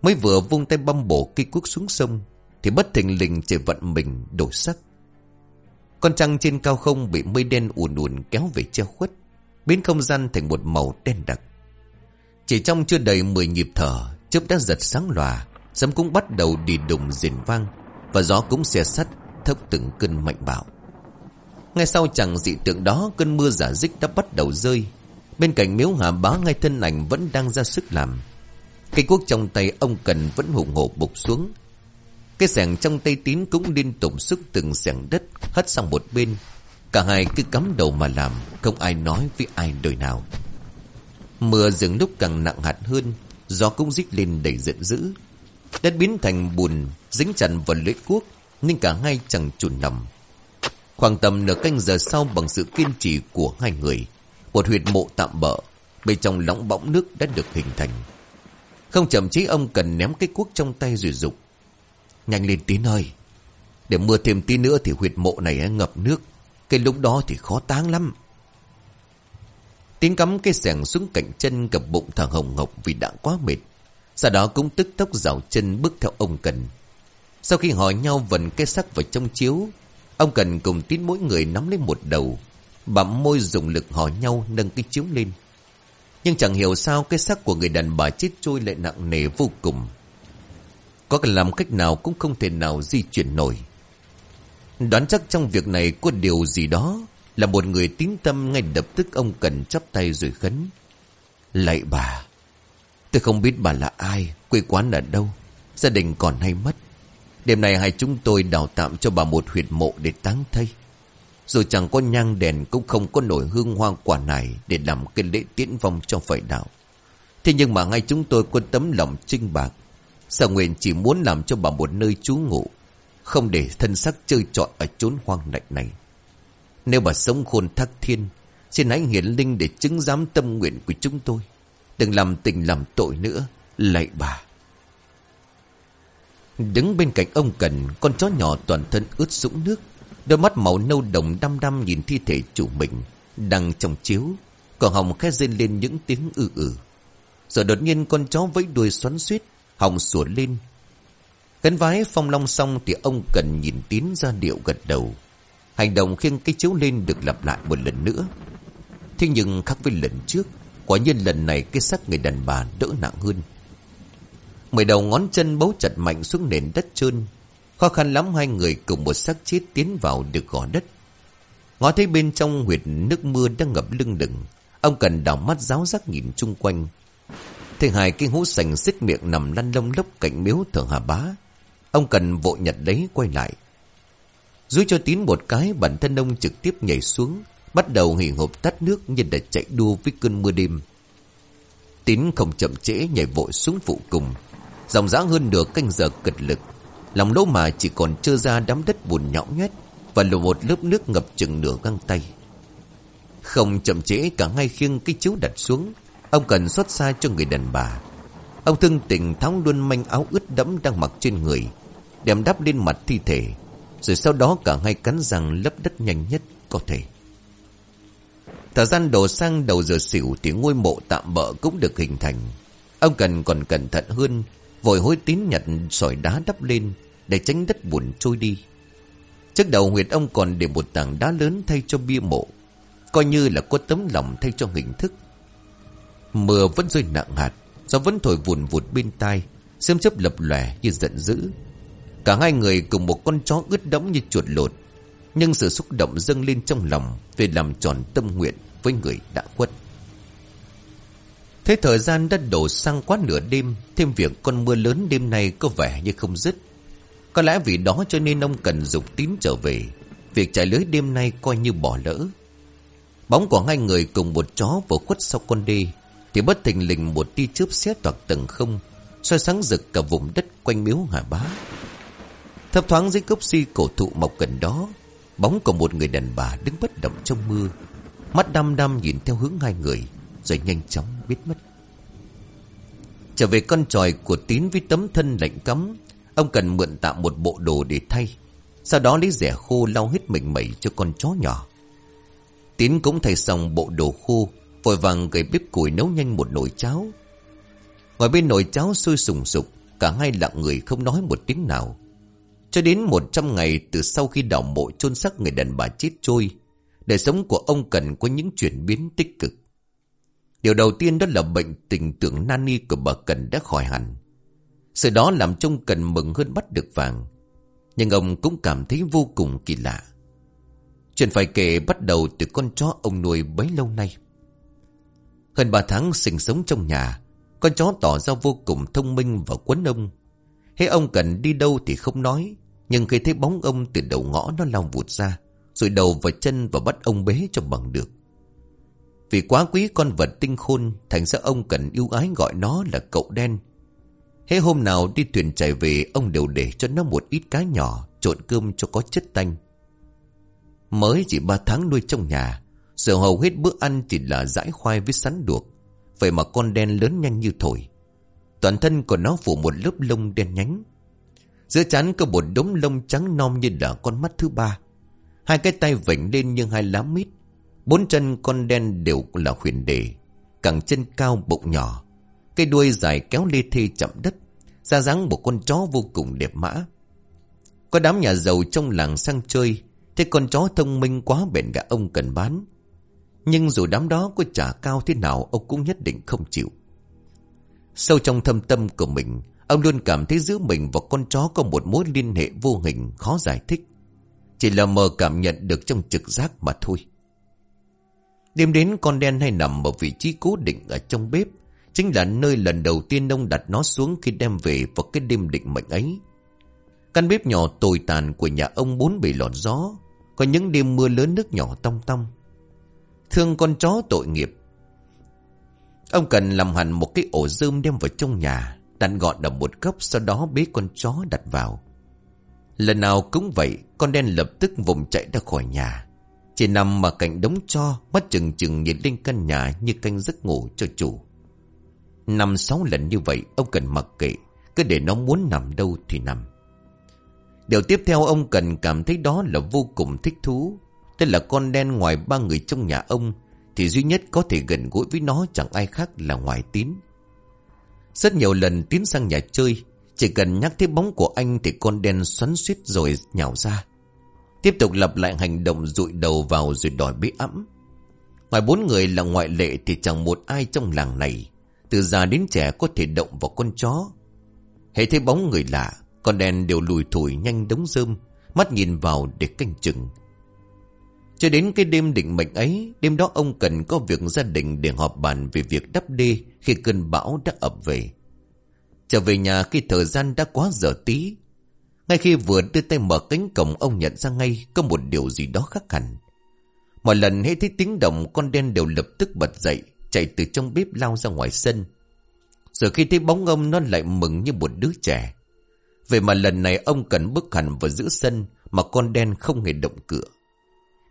Mới vừa vung tay băm bổ cây cuốc xuống sông, Thì bất thình lình trời vận mình đổi sắc. Con trăng trên cao không bị mây đen ùn ùn kéo về che khuất, biến không gian thành một màu đen đặc. Chỉ trong chưa đầy 10 nhịp thở, chớp đã giật sáng lòa, sấm cũng bắt đầu đi đùng rền vang và gió cũng xe sắt thấp từng cơn mạnh bạo. Ngay sau chẳng dị tượng đó, cơn mưa giả dích đã bắt đầu rơi. Bên cạnh miếu hà bá ngay thân ảnh vẫn đang ra sức làm. Cây cuốc trong tay ông cần vẫn hùng hộ bục xuống, cái sẻng trong tay tín cũng liên tục sức từng sẻng đất, Hất sang một bên. Cả hai cứ cắm đầu mà làm, Không ai nói với ai đời nào. Mưa dừng lúc càng nặng hạt hơn, Gió cũng rít lên đầy giận dữ. Đất biến thành bùn, Dính chặt vào lưỡi cuốc nên cả hai chẳng chùn nằm. Khoảng tầm nửa canh giờ sau Bằng sự kiên trì của hai người, Một huyệt mộ tạm bỡ Bên trong lõng bõng nước đã được hình thành. Không chậm chí ông cần ném cái cuốc trong tay rồi dục Nhanh lên Tín ơi Để mưa thêm tí nữa thì huyệt mộ này ngập nước. Cái lúc đó thì khó táng lắm. Tín cắm cái sẻng xuống cạnh chân Cập bụng thằng Hồng Ngọc vì đã quá mệt. Sau đó cũng tức tốc dạo chân bước theo ông Cần. Sau khi hỏi nhau vần cái sắc vào trong chiếu, Ông Cần cùng Tín mỗi người nắm lấy một đầu, Bặm môi dùng lực hỏi nhau nâng cái chiếu lên. Nhưng chẳng hiểu sao cái sắc của người đàn bà chết trôi lại nặng nề vô cùng. Có làm cách nào cũng không thể nào di chuyển nổi. Đoán chắc trong việc này có điều gì đó là một người tín tâm ngay lập tức ông cần chắp tay rồi khấn. Lạy bà, tôi không biết bà là ai, quê quán ở đâu, gia đình còn hay mất. Đêm nay hai chúng tôi đào tạm cho bà một huyệt mộ để táng thây. Rồi chẳng có nhang đèn cũng không có nổi hương hoa quả này để làm cái lễ tiễn vong cho phải đạo. Thế nhưng mà ngay chúng tôi có tấm lòng trinh bạc Sở nguyên chỉ muốn làm cho bà một nơi trú ngụ, Không để thân xác chơi trọi ở chốn hoang lạnh này. Nếu bà sống khôn thác thiên, Xin hãy hiển linh để chứng giám tâm nguyện của chúng tôi. Đừng làm tình làm tội nữa, Lạy bà. Đứng bên cạnh ông Cần, Con chó nhỏ toàn thân ướt sũng nước, Đôi mắt màu nâu đồng đăm đăm nhìn thi thể chủ mình Đang trong chiếu Còn hồng khét rên lên những tiếng ư ừ ử. Rồi đột nhiên con chó vẫy đuôi xoắn suýt Hồng sủa lên. Gắn vái phong long xong thì ông cần nhìn tín ra điệu gật đầu. Hành động khiêng cái chiếu lên được lặp lại một lần nữa. Thế nhưng khác với lần trước, quả nhiên lần này cái xác người đàn bà đỡ nặng hơn. Mười đầu ngón chân bấu chặt mạnh xuống nền đất trơn. Khó khăn lắm hai người cùng một xác chết tiến vào được gò đất. Ngó thấy bên trong huyệt nước mưa đang ngập lưng đừng. Ông cần đảo mắt giáo giác nhìn chung quanh. Thấy hai cái hũ sành xích miệng nằm lăn lông lốc cạnh miếu thượng hà bá. Ông cần vội nhặt lấy, quay lại. Rúi cho tín một cái, bản thân ông trực tiếp nhảy xuống. Bắt đầu hỉ hộp tắt nước nhìn đã chạy đua với cơn mưa đêm. Tín không chậm trễ nhảy vội xuống phụ cùng. Dòng dã hơn được canh giờ cật lực. Lòng lỗ mà chỉ còn trơ ra đám đất bùn nhão nhét và lộ một lớp nước ngập chừng nửa găng tay. Không chậm trễ, cả ngay khiêng cái chiếu đặt xuống Ông cần xót xa cho người đàn bà. Ông thương tình tháo luôn manh áo ướt đẫm đang mặc trên người, Đem đắp lên mặt thi thể, Rồi sau đó cả hai cắn răng lấp đất nhanh nhất có thể. Thời gian đổ sang đầu giờ xỉu Thì ngôi mộ tạm bỡ cũng được hình thành. Ông cần còn cẩn thận hơn, Vội hối tín nhặt sỏi đá đắp lên Để tránh đất bùn trôi đi. Trước đầu huyệt ông còn để một tảng đá lớn thay cho bia mộ, Coi như là có tấm lòng thay cho hình thức. Mưa vẫn rơi nặng hạt, Gió vẫn thổi vùn vụt bên tai Xem chấp lập lòe như giận dữ. Cả hai người cùng một con chó ướt đẫm như chuột lột, Nhưng sự xúc động dâng lên trong lòng Về làm tròn tâm nguyện với người đã khuất. Thế thời gian đã đổ sang quá nửa đêm, Thêm việc con mưa lớn đêm nay có vẻ như không dứt. Có lẽ vì đó cho nên ông cần dục tín trở về, Việc trải lưới đêm nay coi như bỏ lỡ. Bóng của hai người cùng một chó vừa khuất sau con đi. Thì bất thình lình một tia chớp xé toạc tầng không soi sáng rực cả vùng đất quanh miếu hà bá. Thấp thoáng dưới cốc si cổ thụ mọc gần đó Bóng của một người đàn bà đứng bất động trong mưa. Mắt đăm đăm nhìn theo hướng hai người Rồi nhanh chóng biết mất. Trở về con tròi của tín với tấm thân lạnh cấm, Ông cần mượn tạm một bộ đồ để thay. Sau đó lấy rẻ khô lau hết mình mẩy cho con chó nhỏ. Tín cũng thay xong bộ đồ khô Vội vàng gầy bếp củi nấu nhanh một nồi cháo. Ngoài bên nồi cháo sôi sùng sục, Cả hai lặng người không nói một tiếng nào. Cho đến một trăm ngày từ sau khi đào mộ chôn xác người đàn bà chết trôi, Đời sống của ông cần có những chuyển biến tích cực. Điều đầu tiên đó là bệnh tình tưởng nani của bà Cần đã khỏi hẳn. Sự đó làm trông Cần mừng hơn bắt được vàng. Nhưng ông cũng cảm thấy vô cùng kỳ lạ. Chuyện phải kể bắt đầu từ con chó ông nuôi bấy lâu nay. Hơn 3 tháng sinh sống trong nhà, Con chó tỏ ra vô cùng thông minh và quấn ông. Thế ông cần đi đâu thì không nói, Nhưng khi thấy bóng ông từ đầu ngõ nó lao vụt ra, Rồi đầu vào chân và bắt ông bế cho bằng được. Vì quá quý con vật tinh khôn, Thành ra ông cần yêu ái gọi nó là cậu đen. Thế hôm nào đi thuyền chạy về, Ông đều để cho nó một ít cá nhỏ Trộn cơm cho có chất tanh. Mới chỉ 3 tháng nuôi trong nhà Giờ hầu hết bữa ăn chỉ là dãi khoai với sắn luộc. Vậy mà con đen lớn nhanh như thổi. Toàn thân của nó phủ một lớp lông đen nhánh. Giữa chán có một đống lông trắng non như là con mắt thứ ba. Hai cái tay vảnh lên như hai lá mít. Bốn chân con đen đều là huyền đề, Cẳng chân cao bụng nhỏ. Cái đuôi dài kéo lê thê chậm đất. Ra dáng một con chó vô cùng đẹp mã. Có đám nhà giàu trong làng sang chơi Thế con chó thông minh quá bền gã ông cần bán. Nhưng dù đám đó có trả cao thế nào, Ông cũng nhất định không chịu. Sâu trong thâm tâm của mình, Ông luôn cảm thấy giữa mình và con chó Có một mối liên hệ vô hình khó giải thích. Chỉ là mờ cảm nhận được trong trực giác mà thôi. Đêm đến, con đen hay nằm ở vị trí cố định ở trong bếp, Chính là nơi lần đầu tiên ông đặt nó xuống khi đem về vào cái đêm định mệnh ấy. Căn bếp nhỏ tồi tàn của nhà ông bốn bề lọt gió, Có những đêm mưa lớn nước nhỏ tong tong. Thương con chó tội nghiệp. Ông cần làm hẳn một cái ổ dơm đem vào trong nhà, Đặt gọn ở một cấp Sau đó bế con chó đặt vào. Lần nào cũng vậy, Con đen lập tức vùng chạy ra khỏi nhà. Chỉ nằm mà cạnh đống cho, Mắt chừng chừng nhìn lên căn nhà Như canh giấc ngủ cho chủ. Năm sáu lần như vậy, Ông cần mặc kệ, Cứ để nó muốn nằm đâu thì nằm. Điều tiếp theo ông cần cảm thấy đó là vô cùng thích thú. Tức là con đen ngoài ba người trong nhà ông, Thì duy nhất có thể gần gũi với nó chẳng ai khác là ngoài tín. Rất nhiều lần tín sang nhà chơi, Chỉ cần nhắc thấy bóng của anh thì con đen xoắn suýt rồi nhào ra. Tiếp tục lặp lại hành động rụi đầu vào rồi đòi bế ấm. Ngoài bốn người là ngoại lệ thì chẳng một ai trong làng này. Từ già đến trẻ có thể động vào con chó. Hãy thấy bóng người lạ, Con đen đều lùi thủi nhanh đống rơm, Mắt nhìn vào để canh chừng. Cho đến cái đêm định mệnh ấy, đêm đó ông cần có việc gia đình để họp bàn về việc đắp đê khi cơn bão đã ập về. Trở về nhà khi thời gian đã quá giờ tí. Ngay khi vừa đưa tay mở cánh cổng ông nhận ra ngay có một điều gì đó khác hẳn. Mọi lần hễ thấy tiếng động con đen đều lập tức bật dậy, chạy từ trong bếp lao ra ngoài sân. Rồi khi thấy bóng ông nó lại mừng như một đứa trẻ. Vậy mà lần này ông cần bước hẳn vào giữa sân mà con đen không hề động cửa.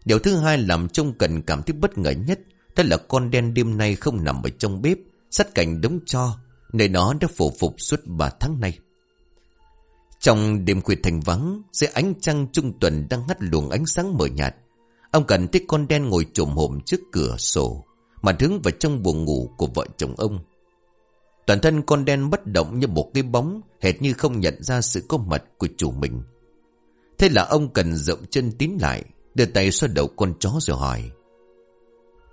Điều thứ hai làm trông cần cảm thấy bất ngờ nhất đó là con đen đêm nay không nằm ở trong bếp, sắt cảnh đống cho, nơi nó đã phổ phục suốt 3 tháng nay. Trong đêm khuya thành vắng, dưới ánh trăng trung tuần đang ngắt luồng ánh sáng mờ nhạt, ông cần thấy con đen ngồi trồm hổm trước cửa sổ, mà hướng vào trong buồng ngủ của vợ chồng ông. Toàn thân con đen bất động như một cái bóng, hệt như không nhận ra sự có mặt của chủ mình. Thế là ông cần rộng chân tín lại, Đưa tay xoa đầu con chó rồi hỏi.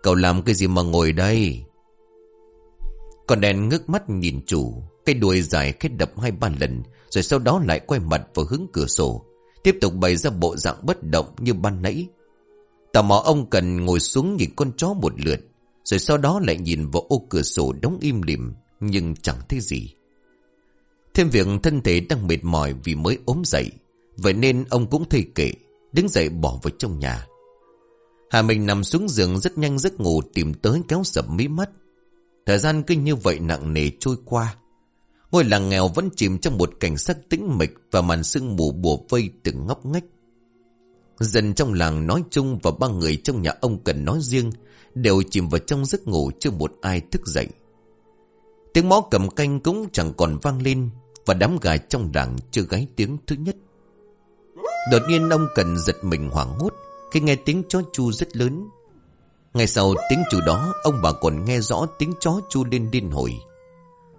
Cậu làm cái gì mà ngồi đây? Con đen ngước mắt nhìn chủ, Cái đuôi dài khét đập hai ba lần, Rồi sau đó lại quay mặt vào hướng cửa sổ, Tiếp tục bày ra bộ dạng bất động như ban nãy. Tò mò ông cần ngồi xuống nhìn con chó một lượt, Rồi sau đó lại nhìn vào ô cửa sổ đóng im lìm, Nhưng chẳng thấy gì. Thêm việc thân thể đang mệt mỏi vì mới ốm dậy, Vậy nên ông cũng thấy kệ Đứng dậy bỏ vào trong nhà. Hà Minh nằm xuống giường rất nhanh giấc ngủ Tìm tới kéo sập mí mắt. Thời gian kinh như vậy nặng nề trôi qua. Ngôi làng nghèo vẫn chìm trong một cảnh sắc tĩnh mịch Và màn sương mù bùa vây từng ngóc ngách. Dần trong làng nói chung và ba người trong nhà ông cần nói riêng Đều chìm vào trong giấc ngủ chưa một ai thức dậy. Tiếng mõ cầm canh cũng chẳng còn vang lên Và đám gà trong đảng chưa gáy tiếng thứ nhất. Đột nhiên ông cần giật mình hoảng hốt Khi nghe tiếng chó chu rất lớn. Ngay sau tiếng chu đó, Ông bà còn nghe rõ tiếng chó chu lên điên hồi.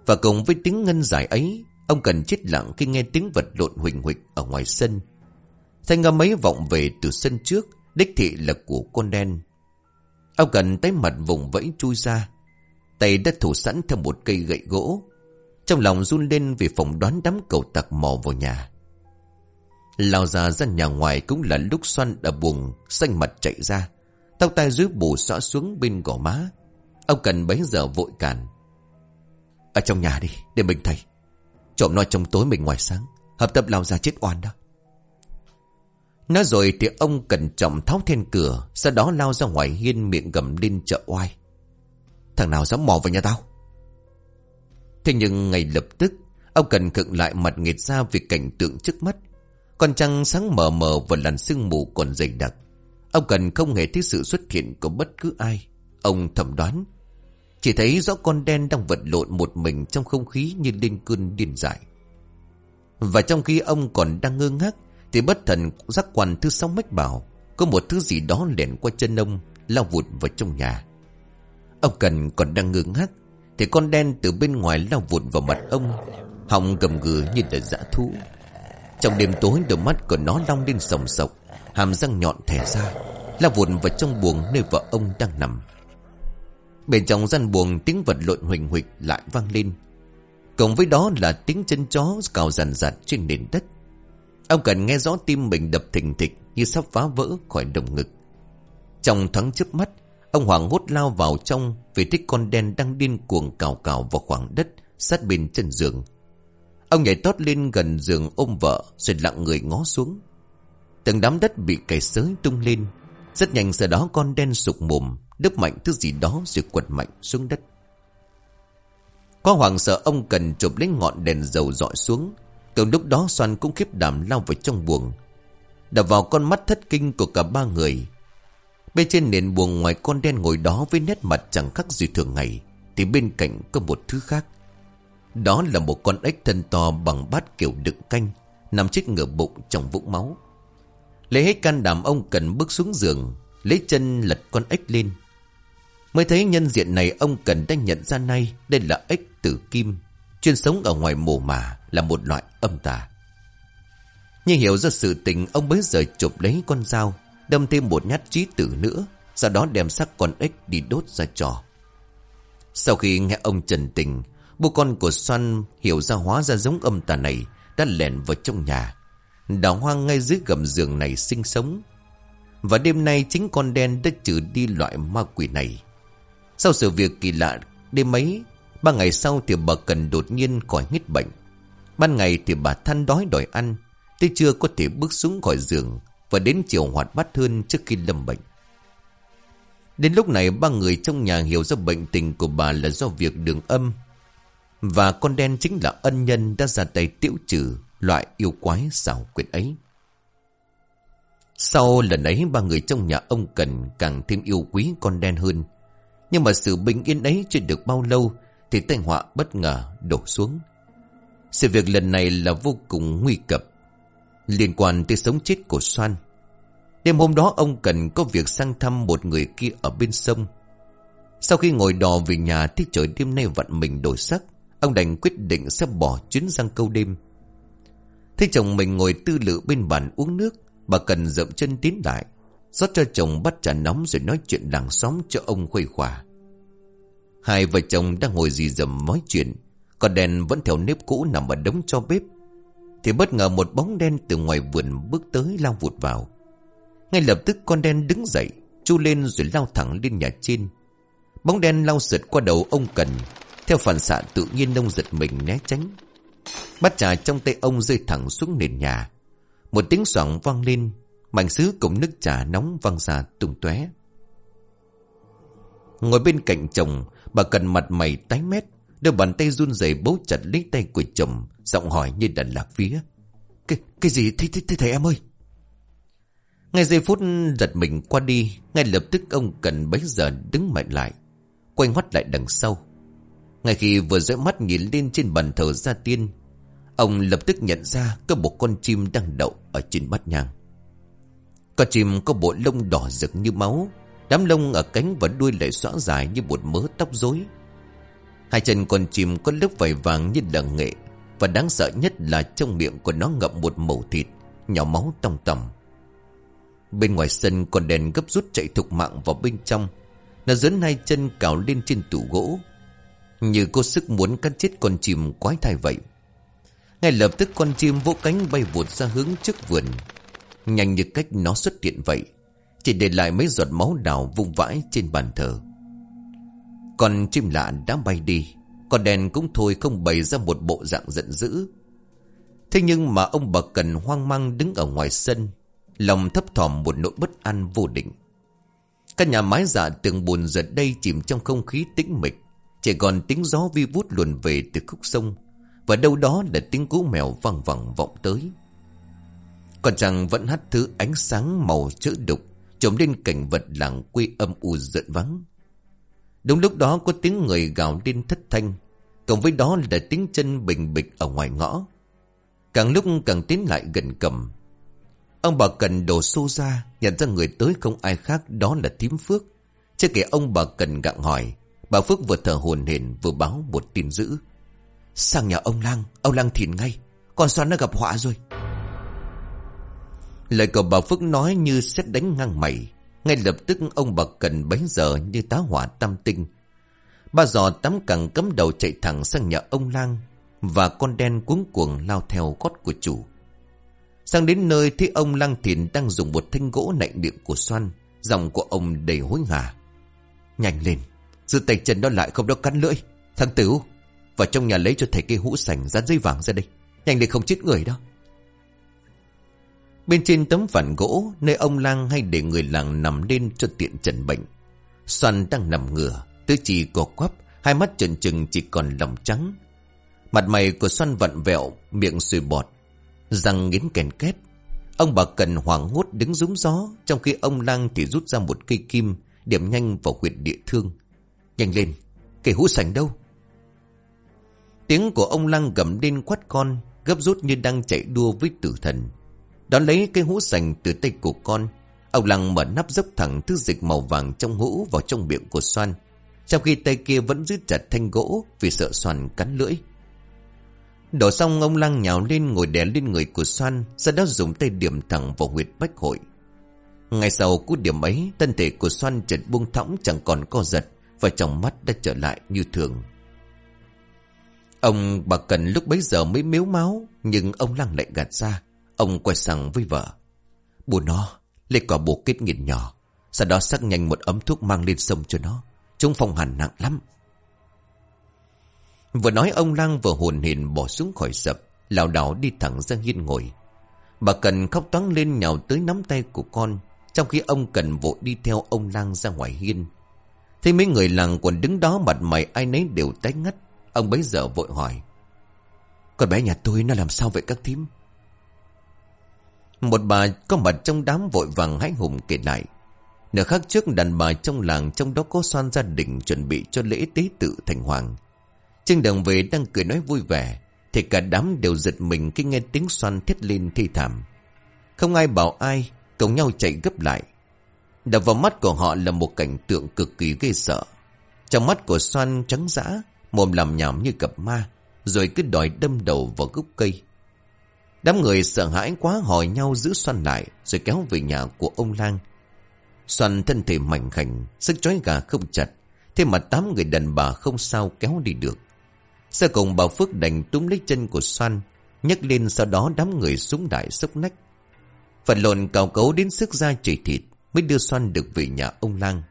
Và cùng với tiếng ngân dài ấy, Ông cần chết lặng khi nghe tiếng vật lộn huỳnh huỳnh ở ngoài sân. Thanh âm ấy vọng về từ sân trước, Đích thị là của con đen. Ông cần tay mặt vùng vẫy chui ra, Tay đất thủ sẵn theo một cây gậy gỗ. Trong lòng run lên vì phỏng đoán đám cầu tặc mò vào nhà. Lao ra ra nhà ngoài cũng là lúc xoăn đập buồn, Xanh mặt chạy ra. Tóc tai dưới bù xõa xuống bên gò má. Ông cần bấy giờ vội cản. Ở trong nhà đi, Để mình thầy. Trộm nói trong tối mình ngoài sáng, Hợp tập lao ra chết oan đó. Nói rồi thì ông cẩn trọng tháo then cửa, Sau đó lao ra ngoài hiên miệng gầm lên chợ oai. Thằng nào dám mò vào nhà tao? Thế nhưng ngay lập tức, Ông cần cận lại mặt nghệt ra Vì cảnh tượng trước mắt. Con trăng sáng mờ mờ và làn sương mù còn dày đặc. Ông cần không hề thấy sự xuất hiện của bất cứ ai. Ông thẩm đoán. Chỉ thấy rõ con đen đang vật lộn một mình trong không khí như điên cơn điên dại. Và trong khi ông còn đang ngơ ngác, thì bất thần giác quan thứ sáu mách bảo, có một thứ gì đó lẻn qua chân ông, lao vụt vào trong nhà. Ông cần còn đang ngơ ngác, thì con đen từ bên ngoài lao vụt vào mặt ông, họng gầm gừ như là dã thú. Trong đêm tối, đôi mắt của nó long lên sồng sộc Hàm răng nhọn thẻ ra Là vụn vào trong buồng nơi vợ ông đang nằm. Bên trong gian buồng, tiếng vật lộn huỳnh huỳnh lại vang lên. Cộng với đó là tiếng chân chó cào rằn rạt trên nền đất. Ông cần nghe rõ tim mình đập thình thịch Như sắp phá vỡ khỏi đồng ngực. Trong thoáng chớp mắt, Ông Hoàng hốt lao vào trong Vì thích con đen đang điên cuồng cào cào vào khoảng đất Sát bên chân giường. Ông nhảy tót lên gần giường ôm vợ, Rồi lặng người ngó xuống. Từng đám đất bị cày sới tung lên. Rất nhanh sau đó con đen sụp mồm Đớp mạnh thứ gì đó rồi quật mạnh xuống đất. Có hoàng sợ ông cần chụp lấy ngọn đèn dầu dọi xuống. Từ lúc đó xoan cũng khiếp đảm lao vào trong buồng. Đập vào con mắt thất kinh của cả ba người. Bên trên nền buồng ngoài con đen ngồi đó với nét mặt chẳng khác gì thường ngày, Thì bên cạnh có một thứ khác. Đó là một con ếch thân to bằng bát kiểu đựng canh, nằm chết ngửa bụng trong vũng máu. Lấy hết can đảm ông Cần bước xuống giường, lấy chân lật con ếch lên. Mới thấy nhân diện này ông Cần đã nhận ra nay đây là ếch tử kim, chuyên sống ở ngoài mồ mà là một loại âm tà. Nhưng hiểu ra sự tình ông bấy giờ chụp lấy con dao, đâm thêm một nhát trí tử nữa, sau đó đem xác con ếch đi đốt ra trò. Sau khi nghe ông trần tình, Bố con của xoan hiểu ra hóa ra giống âm tà này đã lẻn vào trong nhà. Đào hoang ngay dưới gầm giường này sinh sống. Và đêm nay chính con đen đã trừ đi loại ma quỷ này. Sau sự việc kỳ lạ đêm ấy, ba ngày sau thì bà cần đột nhiên khỏi nghít bệnh. Ban ngày thì bà than đói đòi ăn, tới trưa có thể bước xuống khỏi giường và đến chiều hoạt bát hơn trước khi lâm bệnh. Đến lúc này ba người trong nhà hiểu ra bệnh tình của bà là do việc đường âm và con đen chính là ân nhân đã ra tay tiễu trừ loại yêu quái xảo quyệt ấy. Sau lần ấy, ba người trong nhà ông Cần càng thêm yêu quý con đen hơn. Nhưng mà sự bình yên ấy chưa được bao lâu thì tai họa bất ngờ đổ xuống. Sự việc lần này là vô cùng nguy cập, liên quan tới sống chết của Soan. Đêm hôm đó, ông Cần có việc sang thăm một người kia ở bên sông. Sau khi ngồi đò về nhà, thì trời đêm nay vặn mình đổi sắc. Ông đành quyết định sẽ bỏ chuyến sang câu đêm. Thấy chồng mình ngồi tư lự bên bàn uống nước, Bà cần dậm chân tiến lại, rót cho chồng bắt trà nóng rồi nói chuyện làng xóm cho ông khuây khỏa. Hai vợ chồng đang ngồi dì dầm nói chuyện Còn đèn vẫn theo nếp cũ nằm ở đống cho bếp. Thì bất ngờ một bóng đen từ ngoài vườn bước tới lao vụt vào. Ngay lập tức con đen đứng dậy, Chu lên rồi lao thẳng lên nhà trên. Bóng đen lao sượt qua đầu ông Cần theo phản xạ tự nhiên ông giật mình né tránh. bắt trà trong tay ông rơi thẳng xuống nền nhà. Một tiếng soảng vang lên, mảnh sứ cùng nước trà nóng văng ra tung tóe. Ngồi bên cạnh chồng, bà cần mặt mày tái mét, đưa bàn tay run rẩy bấu chặt lấy tay của chồng, giọng hỏi như đàn lạc phía: Cái, cái gì thế, thế, thế thầy em ơi? Ngay giây phút giật mình qua đi, ngay lập tức ông cần bấy giờ đứng mạnh lại, quay ngoắt lại đằng sau. Ngay khi vừa dõi mắt nhìn lên trên bàn thờ gia tiên, Ông lập tức nhận ra có một con chim đang đậu ở trên mắt nhang. Con chim có bộ lông đỏ rực như máu, Đám lông ở cánh và đuôi lại xõa dài như một mớ tóc rối. Hai chân con chim có lớp vải vàng như là nghệ, Và đáng sợ nhất là trong miệng của nó ngậm một màu thịt, Nhỏ máu tòng tòng. Bên ngoài sân con đèn gấp rút chạy thục mạng vào bên trong. Nó dấn hai chân cào lên trên tủ gỗ như có sức muốn cắt chết con chim quái thai vậy. Ngay lập tức con chim vỗ cánh bay vụt ra hướng trước vườn. Nhanh như cách nó xuất hiện vậy, Chỉ để lại mấy giọt máu đào vung vãi trên bàn thờ. Con chim lạ đã bay đi, Con đèn cũng thôi không bày ra một bộ dạng giận dữ. Thế nhưng mà ông bà Cần hoang mang đứng ở ngoài sân, Lòng thấp thỏm một nỗi bất an vô định. Các nhà mái giả tường buồn giờ đây chìm trong không khí tĩnh mịch. Chỉ còn tiếng gió vi vút luồn về từ khúc sông, Và đâu đó là tiếng cú mèo vang vẳng vọng tới. Còn chàng vẫn hắt thứ ánh sáng màu chữ đục Trộm lên cảnh vật làng quê âm u giận vắng. Đúng lúc đó có tiếng người gào lên thất thanh, Cộng với đó là tiếng chân bình bịch ở ngoài ngõ. Càng lúc càng tiến lại gần cầm. Ông bà Cần đổ xô ra, Nhận ra người tới không ai khác, đó là Thím Phước. Chưa kể ông bà Cần gặng hỏi Bà Phước vừa thở hồn hển vừa báo một tin dữ. Sang nhà ông Lang, ông Lang thìn ngay. Con xoan nó gặp họa rồi. Lời của bà Phước nói như xét đánh ngang mày. Ngay lập tức ông bà cần bấy giờ như tá hỏa tam tinh. Ba giò tắm cẳng cấm đầu chạy thẳng sang nhà ông Lang. Và con đen cuống cuồng lao theo gót của chủ. Sang đến nơi thì ông Lang Thìn đang dùng một thanh gỗ nạnh điện của xoan. Dòng của ông đầy hối hả. Nhanh lên, Dư tay chân nó lại không đó cắn lưỡi, Thằng Tử Vào trong nhà lấy cho thầy cây hũ sành dán dây vàng ra đây. Nhanh để không chết người đó. Bên trên tấm phản gỗ, Nơi ông lang hay để người làng nằm lên cho tiện trần bệnh. Xoan đang nằm ngửa, Tứ chi cổ quắp, Hai mắt trần trừng chỉ còn lòng trắng. Mặt mày của Xoan vặn vẹo, Miệng sùi bọt, Răng nghiến kèn két. Ông bà Cần hoảng hốt đứng rúng gió, Trong khi ông lang thì rút ra một cây kim, Điểm nhanh vào huyệt địa thương. Nhanh lên, kẻ hũ sành đâu? Tiếng của ông Lăng gầm lên quát con, gấp rút như đang chạy đua với tử thần. Đón lấy cây hũ sành từ tay của con, ông Lăng mở nắp dốc thẳng thứ dịch màu vàng trong hũ vào trong miệng của xoan, trong khi tay kia vẫn giữ chặt thanh gỗ vì sợ xoan cắn lưỡi. Đổ xong ông Lăng nhào lên ngồi đè lên người của xoan, sau đó dùng tay điểm thẳng vào huyệt bách hội. Ngay sau cú điểm ấy, thân thể của xoan chợt buông thõng chẳng còn co giật, và trong mắt đã trở lại như thường. Ông bà Cần lúc bấy giờ mới miếu máu, Nhưng ông lăng lại gạt ra. Ông quay sang với vợ. Bù nó, lấy quả bồ kết nghìn nhỏ, Sau đó sắc nhanh một ấm thuốc mang lên sông cho nó. Chúng phong hẳn nặng lắm. Vừa nói ông lăng vừa hồn hển bỏ xuống khỏi sập lảo đảo đi thẳng ra hiên ngồi. Bà Cần khóc toán lên nhào tới nắm tay của con, Trong khi ông Cần vội đi theo ông lang ra ngoài hiên. Thì mấy người làng còn đứng đó mặt mày ai nấy đều tái ngắt. Ông bấy giờ vội hỏi. Con bé nhà tôi nó làm sao vậy các thím? Một bà có mặt trong đám vội vàng hãi hùng kể lại. Nửa khắc trước đàn bà trong làng trong đó có xoan gia đình chuẩn bị cho lễ tế tự thành hoàng. Trên đường về đang cười nói vui vẻ thì cả đám đều giật mình khi nghe tiếng xoan thiết lên thi thảm. Không ai bảo ai, cùng nhau chạy gấp lại, Đập vào mắt của họ là một cảnh tượng cực kỳ ghê sợ. Trong mắt của xoan trắng dã, mồm làm nhảm như cặp ma, rồi cứ đòi đâm đầu vào gốc cây. Đám người sợ hãi quá hỏi nhau giữ xoan lại, rồi kéo về nhà của ông lang. Xoan thân thể mảnh khảnh, sức chói gà không chặt, thế mà tám người đàn bà không sao kéo đi được. Sau cùng bà Phước đành túm lấy chân của xoan, nhấc lên sau đó đám người súng đại sốc nách. Phần lộn cào cấu đến sức da chảy thịt, mới đưa Soan được về nhà ông Lang.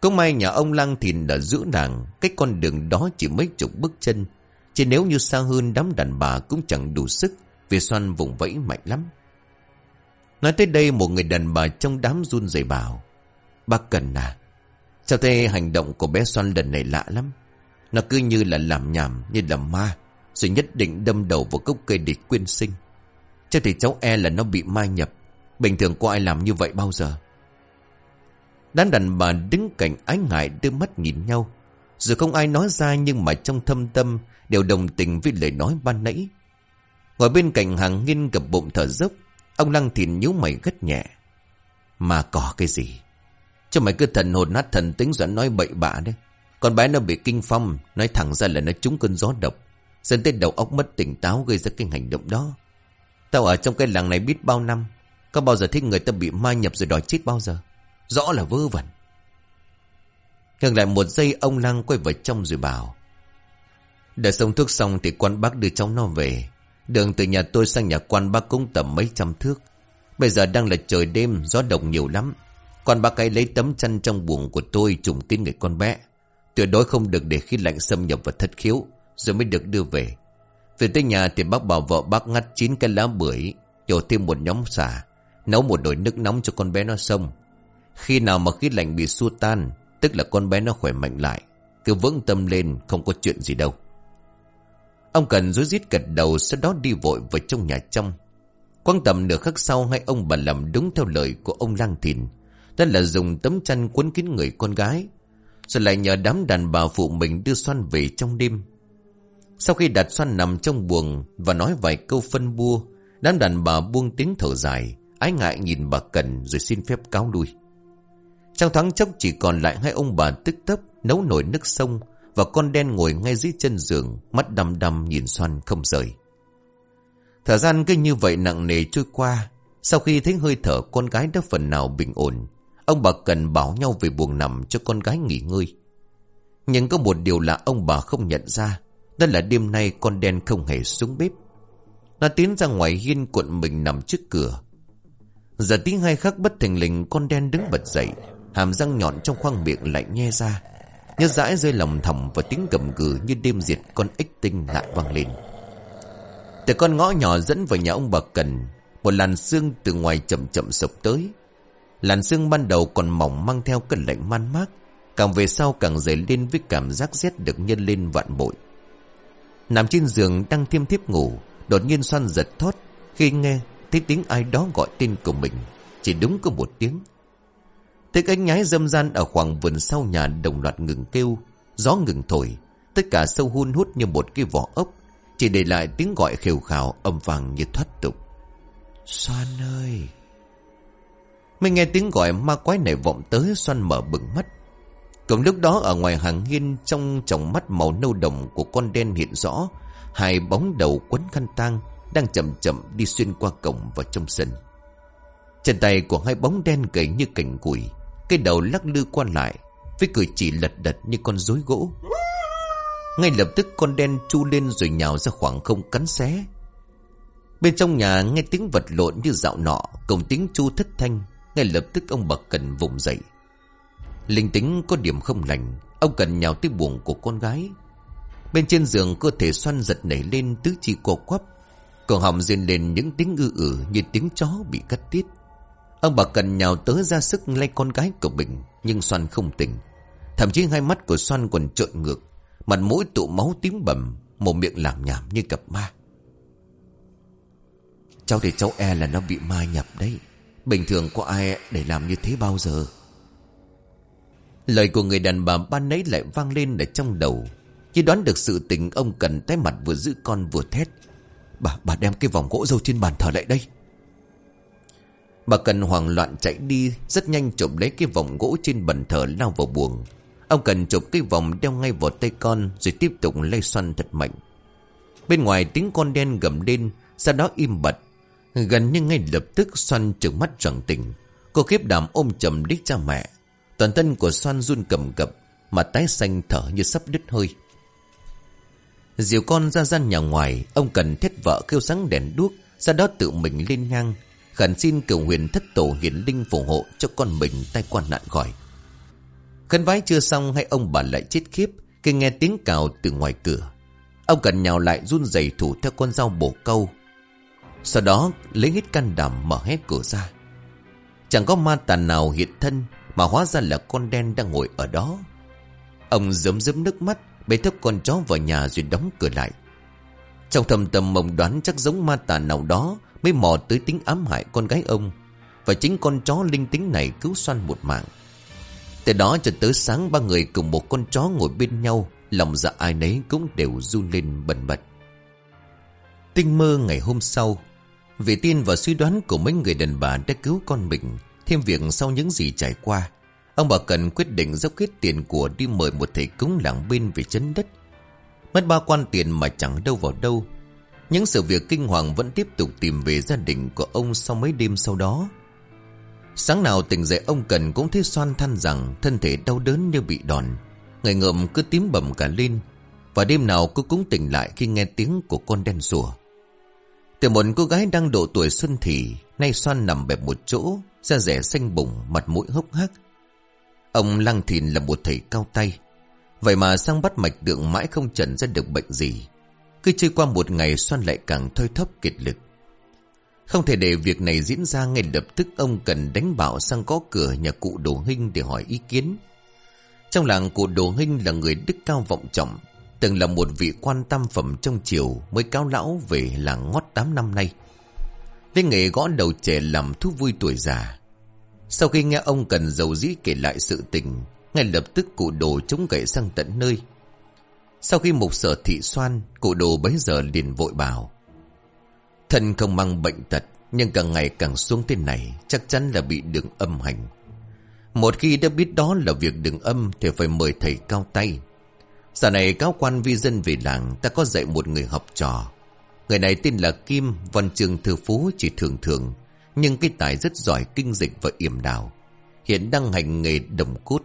Cũng may nhà ông Lang thì đã giữ nàng, cách con đường đó chỉ mấy chục bước chân. Chỉ nếu như xa hơn đám đàn bà cũng chẳng đủ sức vì Soan vùng vẫy mạnh lắm. Nói tới đây một người đàn bà trong đám run rẩy bảo. Bác Cần à, sao thế hành động của bé Soan lần này lạ lắm. Nó cứ như là làm nhảm, như là ma, rồi nhất định đâm đầu vào gốc cây để quyên sinh. Chắc thì cháu e là nó bị ma nhập Bình thường có ai làm như vậy bao giờ? Đám đàn bà đứng cạnh ái ngại đưa mắt nhìn nhau. Dù không ai nói ra nhưng mà trong thâm tâm Đều đồng tình với lời nói ban nãy. Ngồi bên cạnh hàng nghiên gập bụng thở dốc, Ông Lăng Thìn nhíu mày gắt nhẹ. Mà có cái gì? Cho mày cứ thần hồn nát thần tính dẫn nói bậy bạ đấy. Con bé nó bị kinh phong, Nói thẳng ra là nó trúng cơn gió độc. Dẫn tới đầu óc mất tỉnh táo gây ra cái hành động đó. Tao ở trong cái làng này biết bao năm có bao giờ thích người ta bị ma nhập rồi đòi chết bao giờ? Rõ là vơ vẩn. Ngừng lại một giây, ông Năng quay vào trong rồi bảo, để xong thuốc xong thì quan bác đưa cháu nó về. Đường từ nhà tôi sang nhà quan bác cũng tầm mấy trăm thước. Bây giờ đang là trời đêm, Gió động nhiều lắm. Quan bác ấy lấy tấm chăn trong buồng của tôi Trùm kín người con bé. Tuyệt đối không được để khí lạnh xâm nhập vào thất khiếu, Rồi mới được đưa về. Về tới nhà thì bác bảo vợ bác ngắt chín cái lá bưởi, Nhổ thêm một nhóm xả Nấu một nồi nước nóng cho con bé nó sông. Khi nào mà khí lạnh bị xua tan, Tức là con bé nó khỏe mạnh lại, Cứ vững tâm lên, không có chuyện gì đâu. Ông cần rối rít gật đầu Sau đó đi vội vào trong nhà trong. Quang tầm nửa khắc sau, Hai ông bà làm đúng theo lời của ông lang thìn, Đó là dùng tấm chăn cuốn kín người con gái, Rồi lại nhờ đám đàn bà phụ mình đưa xoan về trong đêm. Sau khi đặt xoan nằm trong buồng Và nói vài câu phân bua, Đám đàn bà buông tiếng thở dài. Ái ngại nhìn bà Cần rồi xin phép cáo lui. Trong thoáng chốc chỉ còn lại hai ông bà tức tốc nấu nổi nước sông và con đen ngồi ngay dưới chân giường, mắt đăm đăm nhìn xoan không rời. Thời gian cứ như vậy nặng nề trôi qua, sau khi thấy hơi thở con gái đã phần nào bình ổn, ông bà cần bảo nhau về buồng nằm cho con gái nghỉ ngơi. Nhưng có một điều là ông bà không nhận ra, đó là đêm nay con đen không hề xuống bếp. Nó tiến ra ngoài hiên cuộn mình nằm trước cửa, Giờ tí hai khắc bất thình lình, con đen đứng bật dậy, Hàm răng nhọn trong khoang miệng lại nhe ra. Nhớ dãi rơi lòng thòng và tiếng gầm gừ như đêm diệt con ếch tinh lại vang lên. Từ con ngõ nhỏ dẫn vào nhà ông bà Cần, Một làn xương từ ngoài chậm chậm sụp tới. Làn xương ban đầu còn mỏng mang theo cơn lạnh man mác, Càng về sau càng dày lên với cảm giác rét được nhân lên vạn bội. Nằm trên giường đang thiêm thiếp ngủ, Đột nhiên xoan giật thốt Khi nghe thấy tiếng ai đó gọi tên của mình. Chỉ đúng có một tiếng. Thế cánh nhái dâm gian ở khoảng vườn sau nhà đồng loạt ngừng kêu. Gió ngừng thổi. Tất cả sâu hun hút như một cái vỏ ốc. Chỉ để lại tiếng gọi khều khào âm vàng như thoát tục. Xoan ơi! mới nghe tiếng gọi ma quái này vọng tới, xoan mở bừng mắt. Cùng lúc đó, ở ngoài hàng hiên, trong tròng mắt màu nâu đồng của con đen hiện rõ, hai bóng đầu quấn khăn tang đang chậm chậm đi xuyên qua cổng vào trong sân. Chân tay của hai bóng đen gầy như cành củi, cái đầu lắc lư qua lại, với cử chỉ lật đật như con rối gỗ. Ngay lập tức con đen chu lên rồi nhào ra khoảng không cắn xé. Bên trong nhà nghe tiếng vật lộn như dạo nọ, cổng tiếng chu thất thanh, ngay lập tức ông bậc cần vùng dậy. Linh tính có điểm không lành, ông cần nhào tới buồng của con gái. Bên trên giường cơ thể xoăn giật nảy lên tứ chi cổ quắp, Cổ họng rên lên những tiếng ư ử như tiếng chó bị cắt tiết. Ông bà cần nhào tới ra sức lay con gái của mình, nhưng xoan không tỉnh. Thậm chí hai mắt của xoan còn trợn ngược, mặt mũi tụ máu tím bầm, một miệng làm nhảm như cặp ma. Cháu để cháu e là nó bị ma nhập đấy. Bình thường có ai để làm như thế bao giờ? Lời của người đàn bà ban nấy lại vang lên ở trong đầu. Chỉ đoán được sự tình ông cần tay mặt vừa giữ con vừa thét Bà, bà đem cái vòng gỗ dâu trên bàn thờ lại đây. Bà Cần hoảng loạn chạy đi Rất nhanh chụp lấy cái vòng gỗ trên bàn thờ lao vào buồng. Ông Cần chụp cái vòng đeo ngay vào tay con Rồi tiếp tục lay xoăn thật mạnh. Bên ngoài tiếng con đen gầm lên Sau đó im bật Gần như ngay lập tức xoăn trừng mắt tròn tình. Cô kiếp đàm ôm chầm đích cha mẹ. Toàn thân của xoan run cầm cập Mà tái xanh thở như sắp đứt hơi. Dìu con ra gian nhà ngoài, Ông cần thiết vợ kêu sáng đèn đuốc sau đó tự mình lên ngang, Khẩn xin cửu huyền thất tổ hiển linh phù hộ Cho con mình tay quan nạn gọi. Khấn vái chưa xong Hay ông bà lại chết khiếp, Khi nghe tiếng cào từ ngoài cửa. Ông cần nhào lại run rẩy thủ theo con dao bổ câu. Sau đó lấy hết can đảm mở hết cửa ra. Chẳng có ma tà nào hiện thân Mà hóa ra là con đen đang ngồi ở đó. Ông giấm giấm nước mắt Bế thấp con chó vào nhà rồi đóng cửa lại. Trong thầm tâm mộng đoán chắc giống ma tà nào đó Mới mò tới tính ám hại con gái ông. Và chính con chó linh tính này cứu xoan một mạng. Từ đó cho tới sáng, ba người cùng một con chó ngồi bên nhau, Lòng dạ ai nấy cũng đều run lên bần bật. Tinh mơ ngày hôm sau, Vì tin và suy đoán của mấy người đàn bà đã cứu con mình, Thêm việc sau những gì trải qua Ông bà Cần quyết định dốc hết tiền của đi mời một thầy cúng làng bên về chấn đất. Mất ba quan tiền mà chẳng đâu vào đâu. Những sự việc kinh hoàng vẫn tiếp tục tìm về gia đình của ông sau mấy đêm sau đó. Sáng nào tỉnh dậy ông Cần cũng thấy xoan than rằng thân thể đau đớn như bị đòn. Ngày ngợm cứ tím bầm cả lên. Và đêm nào cứ cũng tỉnh lại khi nghe tiếng của con đen rùa. Từ một cô gái đang độ tuổi xuân thì, nay xoan nằm bẹp một chỗ, da rẻ xanh bụng, mặt mũi hốc hác. Ông Lăng Thìn là một thầy cao tay. Vậy mà sang bắt mạch tượng mãi không trần ra được bệnh gì. Cứ chơi qua một ngày xoan lại càng thoi thấp kiệt lực. Không thể để việc này diễn ra ngay lập tức ông cần đánh bảo sang có cửa nhà cụ Đồ Hinh để hỏi ý kiến. Trong làng cụ Đồ Hinh là người đức cao vọng trọng, từng là một vị quan tam phẩm trong triều mới cao lão về làng ngót 8 năm nay. Lên nghề gõ đầu trẻ làm thú vui tuổi già, sau khi nghe ông cần dầu dĩ kể lại sự tình, ngay lập tức cụ đồ chống gậy sang tận nơi. Sau khi mục sở thị xoan, cụ đồ bấy giờ liền vội bảo. Thân không mang bệnh tật, nhưng càng ngày càng xuống tên này chắc chắn là bị đường âm hành. Một khi đã biết đó là việc đường âm thì phải mời thầy cao tay. Giờ này cáo quan vi dân về làng ta có dạy một người học trò. Người này tên là Kim, văn trường thư phú chỉ thường thường, nhưng cái tài rất giỏi kinh dịch và yểm đào. Hiện đang hành nghề đồng cốt.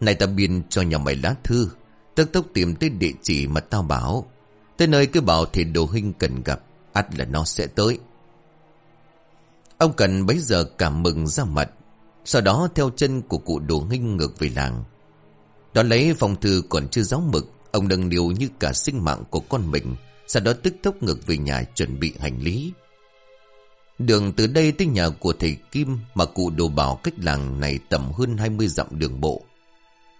Này ta biên cho nhà mày lá thư, tức tốc tìm tới địa chỉ mà tao bảo. Tới nơi cứ bảo thì đồ huynh cần gặp, ắt là nó sẽ tới. Ông cần bấy giờ cảm mừng ra mặt, sau đó theo chân của cụ đồ huynh ngược về làng. Đó lấy phòng thư còn chưa giáo mực, ông nâng niu như cả sinh mạng của con mình, sau đó tức tốc ngược về nhà chuẩn bị hành lý. Đường từ đây tới nhà của thầy Kim mà cụ đồ bảo cách làng này tầm hơn 20 dặm đường bộ.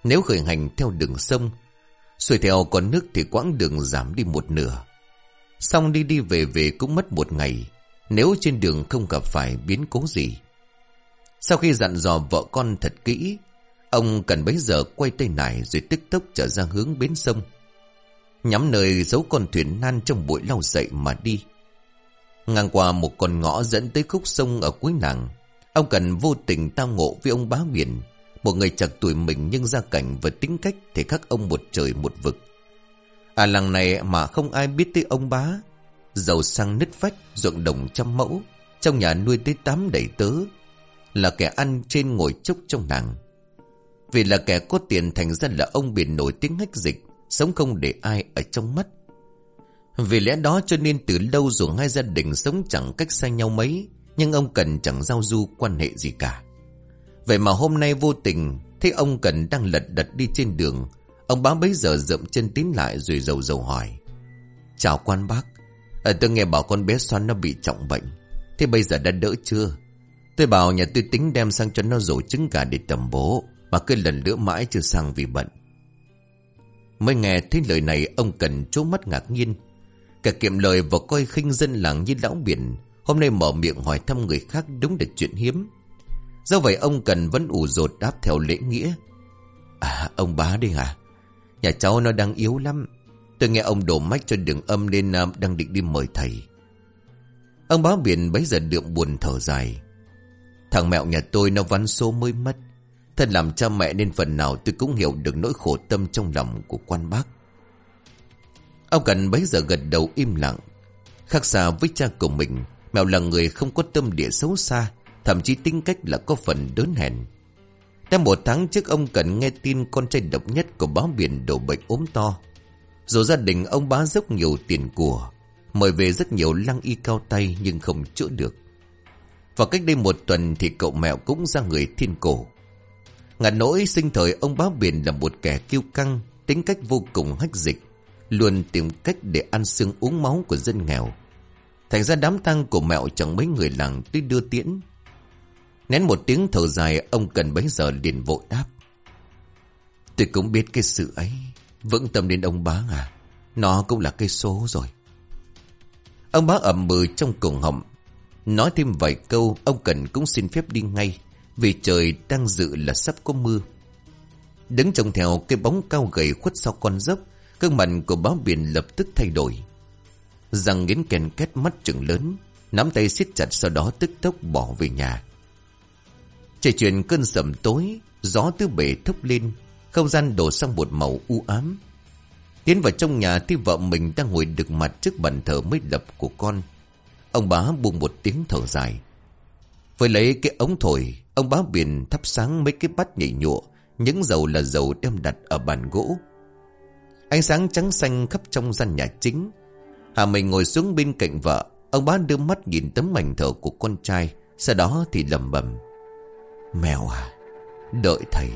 Nếu khởi hành theo đường sông, xuôi theo con nước thì quãng đường giảm đi một nửa. Xong đi đi về về cũng mất một ngày, nếu trên đường không gặp phải biến cố gì. Sau khi dặn dò vợ con thật kỹ, ông cần bấy giờ quay tay này rồi tức tốc trở ra hướng bến sông. Nhắm nơi giấu con thuyền nan trong bụi lau dậy mà đi. Ngang qua một con ngõ dẫn tới khúc sông ở cuối nàng Ông Cần vô tình tao ngộ với ông bá biển Một người chặt tuổi mình nhưng gia cảnh và tính cách Thì khác ông một trời một vực. À làng này mà không ai biết tới ông bá, Giàu sang nứt vách, ruộng đồng trăm mẫu, Trong nhà nuôi tới tám đầy tớ, Là kẻ ăn trên ngồi chốc trong nàng Vì là kẻ có tiền thành ra là ông biển nổi tiếng hách dịch, Sống không để ai ở trong mắt. Vì lẽ đó cho nên từ lâu dù hai gia đình sống chẳng cách xa nhau mấy, nhưng ông Cần chẳng giao du quan hệ gì cả. Vậy mà hôm nay vô tình, thấy ông Cần đang lật đật đi trên đường, ông bá bấy giờ dậm chân tín lại rồi dầu dầu hỏi. Chào quan bác, à, tôi nghe bảo con bé xoan nó bị trọng bệnh, thế bây giờ đã đỡ chưa? Tôi bảo nhà tôi tính đem sang cho nó rổ trứng gà để tầm bố, mà cứ lần nữa mãi chưa sang vì bận. Mới nghe thấy lời này ông Cần trố mắt ngạc nhiên, Cả kiệm lời và coi khinh dân làng như lão biển, Hôm nay mở miệng hỏi thăm người khác đúng là chuyện hiếm. Do vậy ông cần vẫn ủ rột đáp theo lễ nghĩa. À ông bá đây à Nhà cháu nó đang yếu lắm. Tôi nghe ông đổ mách cho đường âm nên à, đang định đi mời thầy. Ông Bá biển bấy giờ đượm buồn thở dài. Thằng mẹo nhà tôi nó vắn số mới mất. Thật làm cha mẹ nên phần nào tôi cũng hiểu được nỗi khổ tâm trong lòng của quan bác. Ông gần bấy giờ gật đầu im lặng. Khác xa với cha của mình, mèo là người không có tâm địa xấu xa, thậm chí tính cách là có phần đớn hèn. Đã một tháng trước ông cần nghe tin con trai độc nhất của báo biển đổ bệnh ốm to. Dù gia đình ông bá dốc nhiều tiền của, mời về rất nhiều lăng y cao tay nhưng không chữa được. Và cách đây một tuần thì cậu mẹo cũng ra người thiên cổ. Ngặt nỗi sinh thời ông báo biển là một kẻ kiêu căng, tính cách vô cùng hách dịch luôn tìm cách để ăn xương uống máu của dân nghèo. Thành ra đám tang của mẹo chẳng mấy người làng tuy đưa tiễn. Nén một tiếng thở dài, ông cần bấy giờ liền vội đáp. Tôi cũng biết cái sự ấy, vững tâm đến ông bá à, nó cũng là cái số rồi. Ông bá ẩm mừ trong cổng họng, nói thêm vài câu, ông cần cũng xin phép đi ngay, vì trời đang dự là sắp có mưa. Đứng trông theo cái bóng cao gầy khuất sau con dốc, Cơn mặt của báo biển lập tức thay đổi Răng nghiến kèn két mắt trừng lớn Nắm tay siết chặt sau đó tức tốc bỏ về nhà Trời chuyển cơn sầm tối Gió tứ bể thốc lên Không gian đổ sang một màu u ám Tiến vào trong nhà thì vợ mình đang ngồi đực mặt trước bàn thờ mới đập của con. Ông bá buông một tiếng thở dài. Với lấy cái ống thổi, ông bá biển thắp sáng mấy cái bát nhảy nhụa, những dầu là dầu đem đặt ở bàn gỗ, Ánh sáng trắng xanh khắp trong gian nhà chính. Hà Minh ngồi xuống bên cạnh vợ. Ông bá đưa mắt nhìn tấm mảnh thờ của con trai. Sau đó thì lầm bầm. Mèo à Đợi thầy.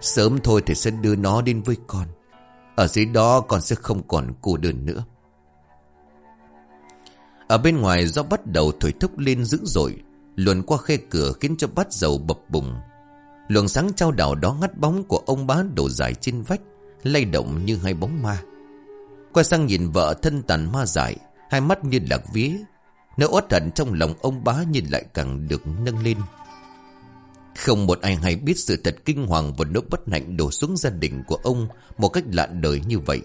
Sớm thôi thầy sẽ đưa nó đến với con. Ở dưới đó con sẽ không còn cô đơn nữa. Ở bên ngoài, gió bắt đầu thổi thúc lên dữ dội, Luồn qua khe cửa khiến cho bát dầu bập bùng. Luồng sáng trao đảo đó ngắt bóng của ông bá đổ dài trên vách lay động như hai bóng ma. Quay sang nhìn vợ thân tàn ma dại, hai mắt như lạc vía. Nỗi uất hận trong lòng ông bá nhìn lại càng được nâng lên. Không một ai hay biết sự thật kinh hoàng và nỗi bất hạnh đổ xuống gia đình của ông một cách lạ đời như vậy.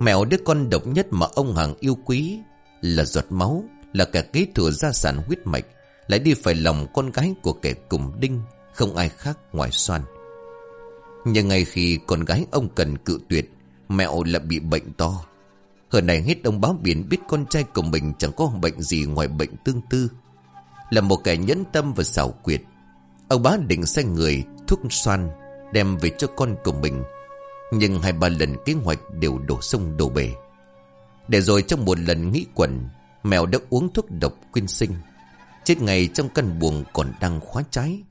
Mèo đứa con độc nhất mà ông Hàng yêu quý là giọt máu, là cả kế thừa gia sản huyết mạch, lại đi phải lòng con gái của kẻ cùng đinh, không ai khác ngoài xoan. Nhưng ngay khi con gái ông cần cự tuyệt, Mẹo lại bị bệnh to. Hồi này hết ông báo biển biết con trai của mình chẳng có bệnh gì ngoài bệnh tương tư. Là một kẻ nhẫn tâm và xảo quyệt. Ông bá định sai người thuốc xoan đem về cho con của mình. Nhưng hai ba lần kế hoạch đều đổ sông đổ bể. Để rồi trong một lần nghĩ quẩn Mèo đã uống thuốc độc quyên sinh. Chết ngày trong căn buồng còn đang khóa trái.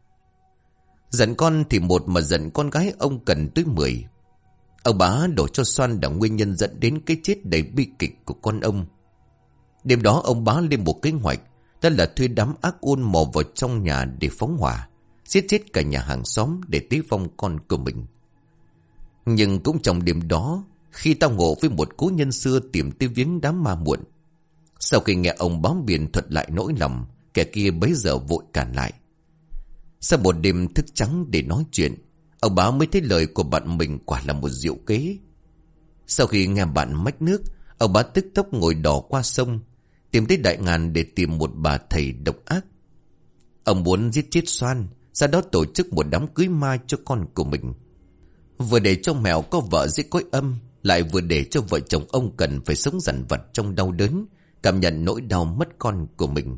Giận con thì một mà giận con gái ông cần tới mười. Ông bá đổ cho xoan là nguyên nhân dẫn đến cái chết đầy bi kịch của con ông. Đêm đó ông bá lên một kế hoạch, đó là thuê đám ác ôn mò vào trong nhà để phóng hỏa, giết chết cả nhà hàng xóm để tế vong con của mình. Nhưng cũng trong đêm đó, khi tao ngộ với một cố nhân xưa tìm tới viếng đám ma muộn, sau khi nghe ông báo biển thuật lại nỗi lòng, kẻ kia bấy giờ vội cản lại. Sau một đêm thức trắng để nói chuyện, Ông bá mới thấy lời của bạn mình quả là một diệu kế. Sau khi nghe bạn mách nước, Ông bá tức tốc ngồi đỏ qua sông, Tìm tới đại ngàn để tìm một bà thầy độc ác. Ông muốn giết chết Soan, Sau đó tổ chức một đám cưới mai cho con của mình. Vừa để cho mèo có vợ giết cõi âm, Lại vừa để cho vợ chồng ông cần phải sống dằn vặt trong đau đớn, Cảm nhận nỗi đau mất con của mình.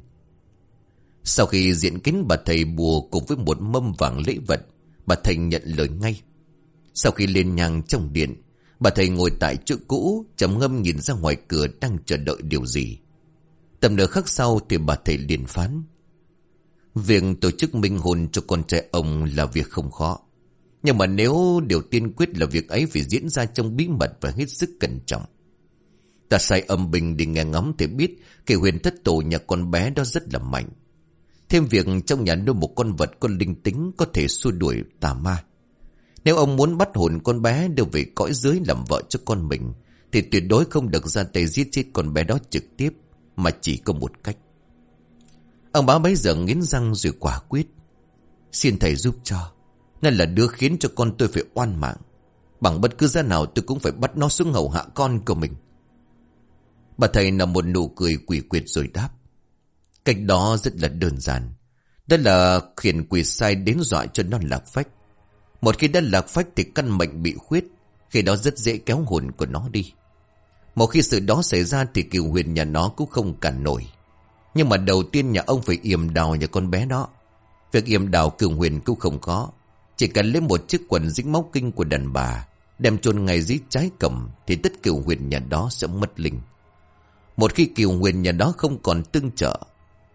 Sau khi diễn kính bà thầy bùa cùng với một mâm vàng lễ vật, bà thầy nhận lời ngay. Sau khi lên nhang trong điện, bà thầy ngồi tại chỗ cũ, trầm ngâm nhìn ra ngoài cửa đang chờ đợi điều gì. Tầm nửa khắc sau thì bà thầy liền phán. Việc tổ chức minh hồn cho con trai ông là việc không khó. Nhưng mà nếu điều tiên quyết là việc ấy phải diễn ra trong bí mật và hết sức cẩn trọng. Ta sai âm bình để nghe ngóng thì biết kỳ huyền thất tổ nhà con bé đó rất là mạnh. Thêm việc trong nhà nuôi một con vật có linh tính có thể xua đuổi tà ma. Nếu ông muốn bắt hồn con bé đưa về cõi dưới làm vợ cho con mình, thì tuyệt đối không được ra tay giết chết con bé đó trực tiếp, mà chỉ có một cách. Ông bá bấy giờ nghiến răng rồi quả quyết. Xin thầy giúp cho. Nên là đứa khiến cho con tôi phải oan mạng. Bằng bất cứ giá nào tôi cũng phải bắt nó xuống hầu hạ con của mình. Bà thầy nằm một nụ cười quỷ quyệt rồi đáp. Cách đó rất là đơn giản. Đó là khiển quỷ sai đến dọa cho nó lạc phách. Một khi đã lạc phách thì căn mệnh bị khuyết, khi đó rất dễ kéo hồn của nó đi. Một khi sự đó xảy ra thì kiều huyền nhà nó cũng không cản nổi. Nhưng mà đầu tiên nhà ông phải yểm đào nhà con bé đó. Việc yểm đào kiều huyền cũng không có. Chỉ cần lấy một chiếc quần dính máu kinh của đàn bà, đem chôn ngay dưới trái cầm thì tất kiều huyền nhà đó sẽ mất linh. Một khi kiều huyền nhà đó không còn tương trợ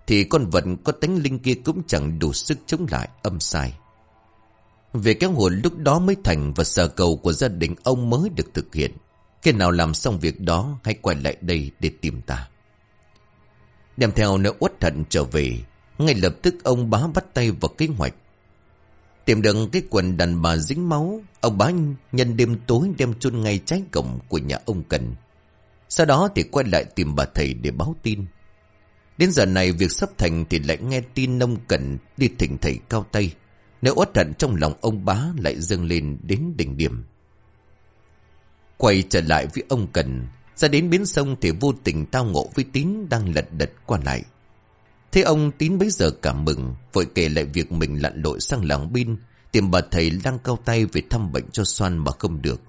thì con vật có tánh linh kia cũng chẳng đủ sức chống lại, âm sai. Về kéo hồn lúc đó mới thành và sở cầu của gia đình ông mới được thực hiện. Khi nào làm xong việc đó, hãy quay lại đây để tìm ta. Đem theo nỗi uất thận trở về, Ngay lập tức ông bá bắt tay vào kế hoạch. Tìm được cái quần đàn bà dính máu, Ông bá nhân đêm tối đem chôn ngay trái cổng của nhà ông Cần. Sau đó thì quay lại tìm bà thầy để báo tin. Đến giờ này việc sắp thành thì lại nghe tin nông cẩn đi thỉnh thầy cao tay. Nếu uất hận trong lòng ông bá lại dâng lên đến đỉnh điểm. Quay trở lại với ông cẩn ra đến bến sông thì vô tình tao ngộ với Tín đang lật đật qua lại. Thế ông Tín bấy giờ cảm mừng, vội kể lại việc mình lặn lội sang làng Bin, tìm bà thầy đang cao tay về thăm bệnh cho xoan mà không được.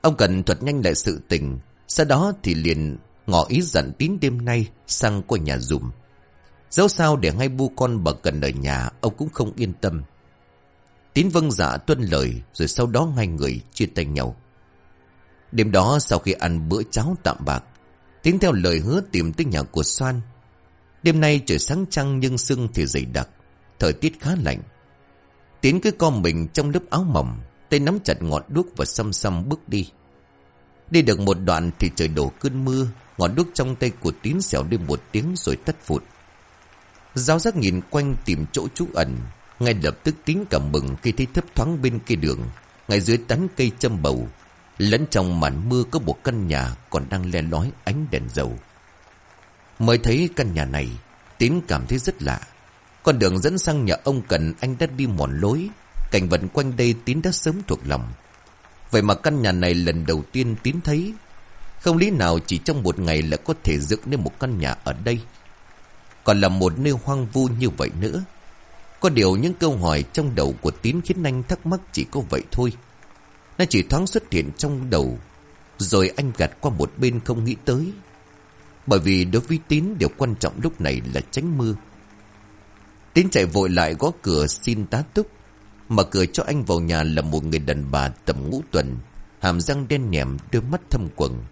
Ông cẩn thuật nhanh lại sự tình, sau đó thì liền ngỏ ý dặn tín đêm nay sang qua nhà dùm. Dẫu sao để ngay bu con bà cần ở nhà, ông cũng không yên tâm. Tín vâng dạ tuân lời, rồi sau đó hai người chia tay nhau. Đêm đó sau khi ăn bữa cháo tạm bạc, Tín theo lời hứa tìm tới nhà của Soan. Đêm nay trời sáng trăng nhưng sương thì dày đặc, thời tiết khá lạnh. tín cứ co mình trong lớp áo mỏng, tay nắm chặt ngọn đuốc và xăm xăm bước đi. Đi được một đoạn thì trời đổ cơn mưa, Ngọn đuốc trong tay của tín xẻo lên một tiếng rồi tắt phụt. Giáo giác nhìn quanh tìm chỗ trú ẩn. Ngay lập tức tín cảm mừng khi thấy thấp thoáng bên kia đường. Ngay dưới tán cây châm bầu. Lẫn trong màn mưa có một căn nhà còn đang le lói ánh đèn dầu. Mới thấy căn nhà này, tín cảm thấy rất lạ. Con đường dẫn sang nhà ông Cần anh đã đi mòn lối. Cảnh vật quanh đây tín đã sớm thuộc lòng. Vậy mà căn nhà này lần đầu tiên tín thấy không lý nào chỉ trong một ngày là có thể dựng nên một căn nhà ở đây. Còn là một nơi hoang vu như vậy nữa. Có điều những câu hỏi trong đầu của Tín khiến anh thắc mắc chỉ có vậy thôi. Nó chỉ thoáng xuất hiện trong đầu, Rồi anh gạt qua một bên không nghĩ tới. Bởi vì đối với Tín, điều quan trọng lúc này là tránh mưa. Tín chạy vội lại gõ cửa xin tá túc, Mở cửa cho anh vào nhà là một người đàn bà tầm ngũ tuần, Hàm răng đen nhẹm đôi mắt thâm quầng.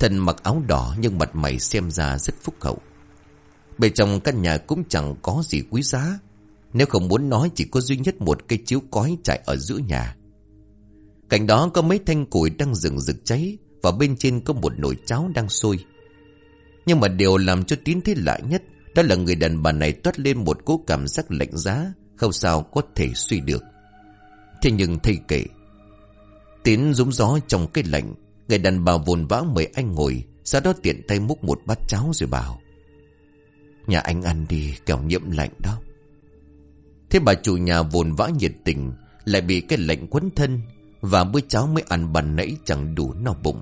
Thần mặc áo đỏ nhưng mặt mày xem ra rất phúc hậu. Bên trong căn nhà cũng chẳng có gì quý giá. Nếu không muốn nói chỉ có duy nhất một cây chiếu cói chạy ở giữa nhà. Cạnh đó có mấy thanh củi đang rừng rực cháy và bên trên có một nồi cháo đang sôi. Nhưng mà điều làm cho Tín thấy lạ nhất đó là người đàn bà này toát lên một cố cảm giác lạnh giá không sao có thể suy được. Thế nhưng thay kể, Tín rúng gió trong cái lạnh Người đàn bà vồn vã mời anh ngồi, Sau đó tiện tay múc một bát cháo rồi bảo, Nhà anh ăn đi, kẻo nhiễm lạnh đó. Thế bà chủ nhà vồn vã nhiệt tình, Lại bị cái lạnh quấn thân Và bữa cháo mới ăn bàn nãy chẳng đủ no bụng.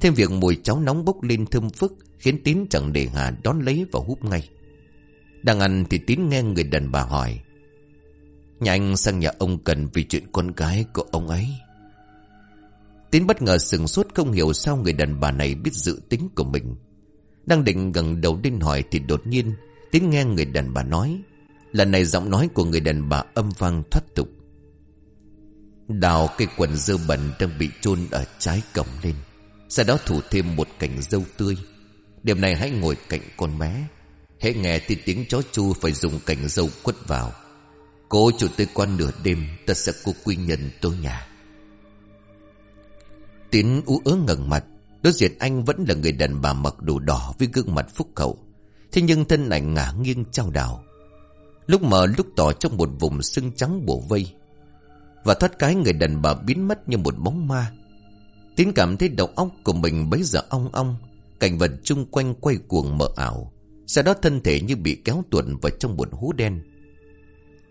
Thêm việc mùi cháo nóng bốc lên thơm phức, Khiến Tín chẳng để Hà đón lấy và húp ngay. Đang ăn thì Tín nghe người đàn bà hỏi, Nhà anh sang nhà ông cần vì chuyện con gái của ông ấy. Tín bất ngờ sừng sốt không hiểu sao người đàn bà này biết dự tính của mình. Đang định gần đầu đinh hỏi thì đột nhiên, Tín nghe người đàn bà nói. Lần này giọng nói của người đàn bà âm vang thoát tục. Đào cây quần dơ bẩn đang bị chôn ở trái cổng lên. Sau đó thủ thêm một cảnh dâu tươi. đêm này hãy ngồi cạnh con bé. Hễ nghe thì tiếng chó chu phải dùng cảnh dâu quất vào. Cô chủ tư quan nửa đêm, ta sẽ cô quy nhân tôi nhà tín ú ớ ngẩng mặt, Đối diện anh vẫn là người đàn bà mặc đồ đỏ Với gương mặt phúc khẩu Thế nhưng thân ảnh ngả nghiêng trao đảo. Lúc mở lúc tỏ trong một vùng sưng trắng bổ vây. Và thoát cái người đàn bà biến mất như một bóng ma. Tín cảm thấy đầu óc của mình bấy giờ ong ong, Cảnh vật chung quanh quay cuồng mờ ảo. Sau đó thân thể như bị kéo tuần vào trong một hố đen.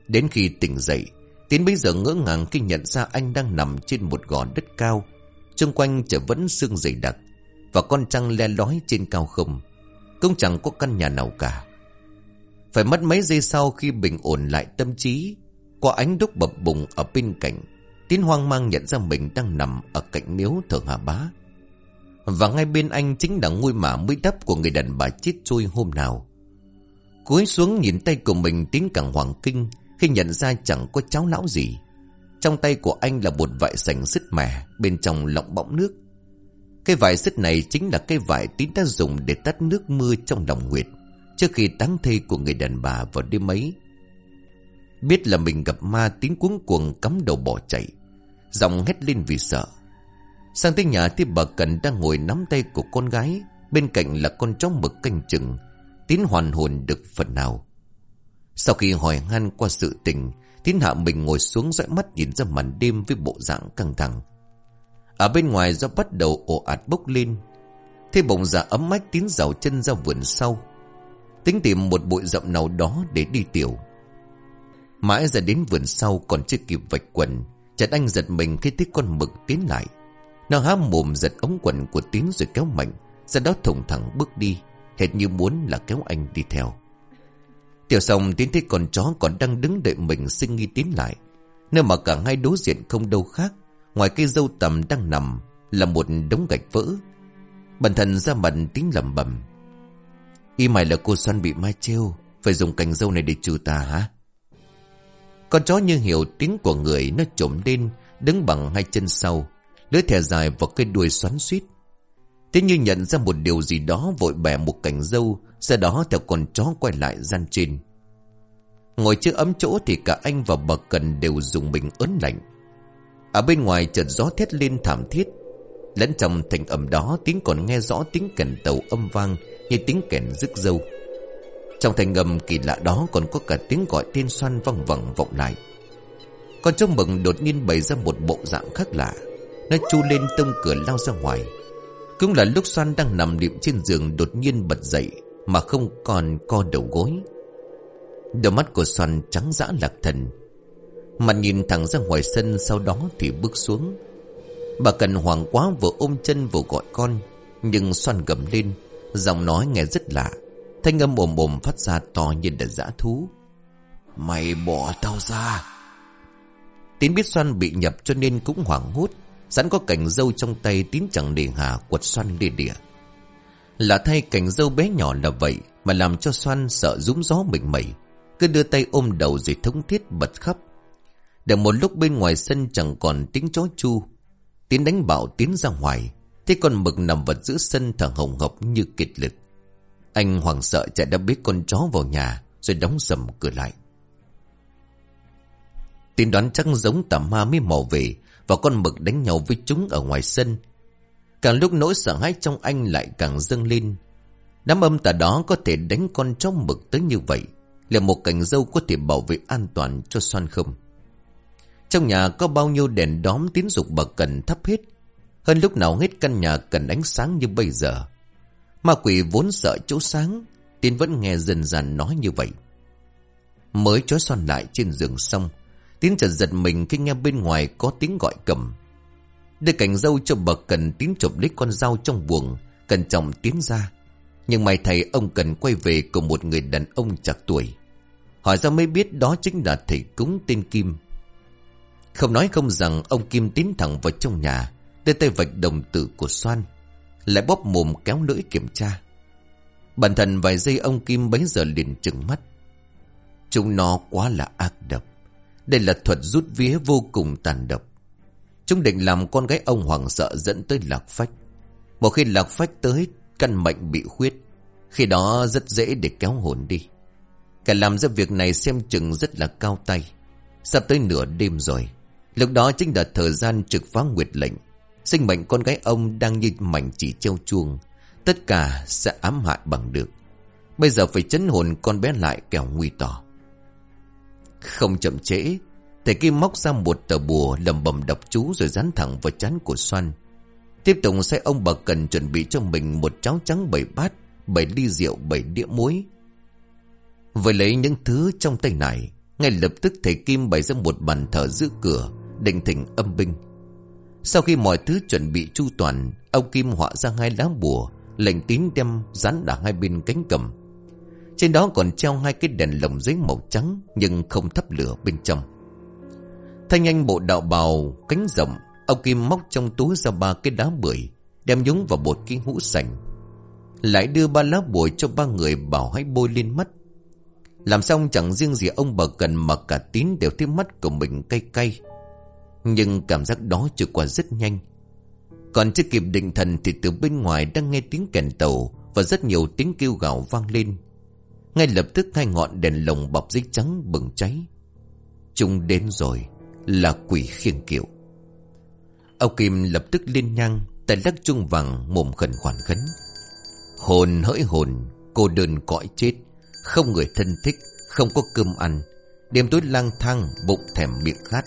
Đến khi tỉnh dậy, tín bấy giờ ngỡ ngàng khi nhận ra anh đang nằm trên một gò đất cao Trung quanh trời vẫn sương dày đặc, Và con trăng le lói trên cao không, Cũng chẳng có căn nhà nào cả. Phải mất mấy giây sau khi bình ổn lại tâm trí Qua ánh đúc bập bùng ở bên cạnh Tiến hoang mang nhận ra mình đang nằm ở cạnh miếu thượng hà bá. Và ngay bên anh chính là ngôi mả mới đắp của người đàn bà chết trôi hôm nào. Cúi xuống nhìn tay của mình Tiến càng hoàng kinh Khi nhận ra chẳng có cháu lão gì. Trong tay của anh là một vải sành sứt mẻ, Bên trong lọng bọng nước. Cái vải sứt này chính là cái vải tín đã dùng Để tắt nước mưa trong lòng nguyệt, Trước khi táng thê của người đàn bà vào đêm ấy. Biết là mình gặp ma tín cuống cuồng cắm đầu bỏ chạy, Giọng hét lên vì sợ. Sang tới nhà thì bà Cần đang ngồi nắm tay của con gái, Bên cạnh là con chó mực canh chừng, Tín hoàn hồn được phần nào. Sau khi hỏi han qua sự tình Tín hạ mình ngồi xuống dõi mắt nhìn ra màn đêm với bộ dạng căng thẳng. Ở bên ngoài gió bắt đầu ồ ạt bốc lên. Thế bỗng giả ấm mách tín rào chân ra vườn sau. Tính tìm một bụi rậm nào đó để đi tiểu. Mãi ra đến vườn sau còn chưa kịp vạch quần. Chặt anh giật mình khi thấy con mực tiến lại. Nó há mồm giật ống quần của tín rồi kéo mạnh. Ra đó thủng thẳng bước đi. Hệt như muốn là kéo anh đi theo. Tiểu sông tiến thấy con chó còn đang đứng đợi mình sinh nghi tiến lại. Nơi mà cả hai đối diện không đâu khác. Ngoài cây dâu tầm đang nằm, là một đống gạch vỡ. Bản thân ra mặt tính lầm bầm. Y mày là cô xoan bị mai treo Phải dùng cành dâu này để trừ tà hả? Con chó như hiểu tiếng của người nó trộm lên, đứng bằng hai chân sau. Lưỡi thẻ dài vào cây đuôi xoắn suýt. Thế như nhận ra một điều gì đó vội bẻ một cành dâu, sau đó theo con chó quay lại gian trên. Ngồi chưa ấm chỗ thì cả anh và bà Cần đều dùng mình ớn lạnh. Ở bên ngoài chợt gió thét lên thảm thiết. Lẫn trong thành ẩm đó tiếng còn nghe rõ tiếng kèn tàu âm vang như tiếng kèn rức dâu. Trong thành ngầm kỳ lạ đó còn có cả tiếng gọi tên xoan văng vẳng vọng lại. Con trông mừng đột nhiên bày ra một bộ dạng khác lạ. Nó chu lên tông cửa lao ra ngoài. Cũng là lúc Soan đang nằm liệm trên giường đột nhiên bật dậy, Mà không còn co đầu gối. Đôi mắt của Soan trắng dã lạc thần. Mặt nhìn thẳng ra ngoài sân, Sau đó thì bước xuống. Bà cần hoảng quá vừa ôm chân vừa gọi con, Nhưng Soan gầm lên, Giọng nói nghe rất lạ. Thanh âm ồm ồm phát ra to như là dã thú. Mày bỏ tao ra. Tiến biết Soan bị nhập cho nên cũng hoảng hốt. Sẵn có cành dâu trong tay tín chẳng để hà quật xoan đê đỉa. Là thay cành dâu bé nhỏ là vậy mà làm cho xoan sợ rúng gió mình mẩy. Cứ đưa tay ôm đầu rồi thống thiết bật khắp. Được một lúc bên ngoài sân chẳng còn tiếng chó chu. Tiến đánh bạo tiến ra ngoài. Thế con mực nằm vật giữa sân thở hồng hộc như kịch lực. Anh hoảng sợ chạy đã biết con chó vào nhà, rồi đóng sầm cửa lại. Tiến đoán chắc giống tà ma mới mò về và con mực đánh nhau với chúng ở ngoài sân. Càng lúc nỗi sợ hãi trong anh lại càng dâng lên. Đám âm tà đó có thể đánh con chó mực tới như vậy là một cảnh dâu có thể bảo vệ an toàn cho xoan không. Trong nhà có bao nhiêu đèn đóm tín dục bậc cần thấp hết. Hơn lúc nào hết căn nhà cần ánh sáng như bây giờ. Ma quỷ vốn sợ chỗ sáng, tin vẫn nghe dần dần nói như vậy. Mới chó xoan lại trên giường xong, Tín chợt giật mình khi nghe bên ngoài có tiếng gọi cầm. Để cảnh dâu cho bậc cần tín chụp lấy con dao trong buồng, cần chồng tiến ra. Nhưng may thầy ông cần quay về cùng một người đàn ông chặt tuổi. Hỏi ra mới biết đó chính là thầy cúng tên Kim. Không nói không rằng ông Kim tiến thẳng vào trong nhà, tới tay vạch đồng tử của Soan. Lại bóp mồm kéo lưỡi kiểm tra. Bản thân vài giây ông Kim bấy giờ liền trừng mắt. Chúng nó quá là ác độc. Đây là thuật rút vía vô cùng tàn độc. Chúng định làm con gái ông hoàng sợ dẫn tới lạc phách. Một khi lạc phách tới, căn mệnh bị khuyết. Khi đó rất dễ để kéo hồn đi. Cả làm ra việc này xem chừng rất là cao tay. Sắp tới nửa đêm rồi. Lúc đó chính là thời gian trực phá nguyệt lệnh. Sinh mệnh con gái ông đang như mảnh chỉ treo chuông. Tất cả sẽ ám hại bằng được. Bây giờ phải chấn hồn con bé lại kẻo nguy tỏ. Không chậm trễ, Thầy Kim móc ra một tờ bùa lầm bầm đọc chú rồi dán thẳng vào chán của Soan. Tiếp tục sẽ ông bà cần chuẩn bị cho mình một cháo trắng bảy bát, Bảy ly rượu, bảy đĩa muối. Với lấy những thứ trong tay này, Ngay lập tức thầy Kim bày ra một bàn thờ giữ cửa, Định thỉnh âm binh. Sau khi mọi thứ chuẩn bị chu toàn, Ông Kim họa ra hai lá bùa, Lệnh tín đem dán ở hai bên cánh cầm. Trên đó còn treo hai cái đèn lồng giấy màu trắng, Nhưng không thắp lửa bên trong. Thanh Anh bộ đạo bào cánh rộng, Ông Kim móc trong túi ra ba cái đá bưởi, Đem nhúng vào bột cái hũ sành. Lại đưa ba lá bùi cho ba người bảo hãy bôi lên mắt. Làm xong chẳng riêng gì ông bà cần mà cả tín đều thấy mắt của mình cay cay. Nhưng cảm giác đó trôi qua rất nhanh. Còn chưa kịp định thần thì từ bên ngoài đang nghe tiếng kèn tàu Và rất nhiều tiếng kêu gào vang lên. Ngay lập tức hai ngọn đèn lồng bọc giấy trắng bừng cháy. Chúng đến rồi, Là quỷ khiêng kiệu. Âu Kim lập tức liên nhang Tay lắc chung vàng mồm khẩn khoản khấn. Hồn hỡi hồn, Cô đơn cõi chết, Không người thân thích, Không có cơm ăn. Đêm tối lang thang, bụng thèm miệng khát.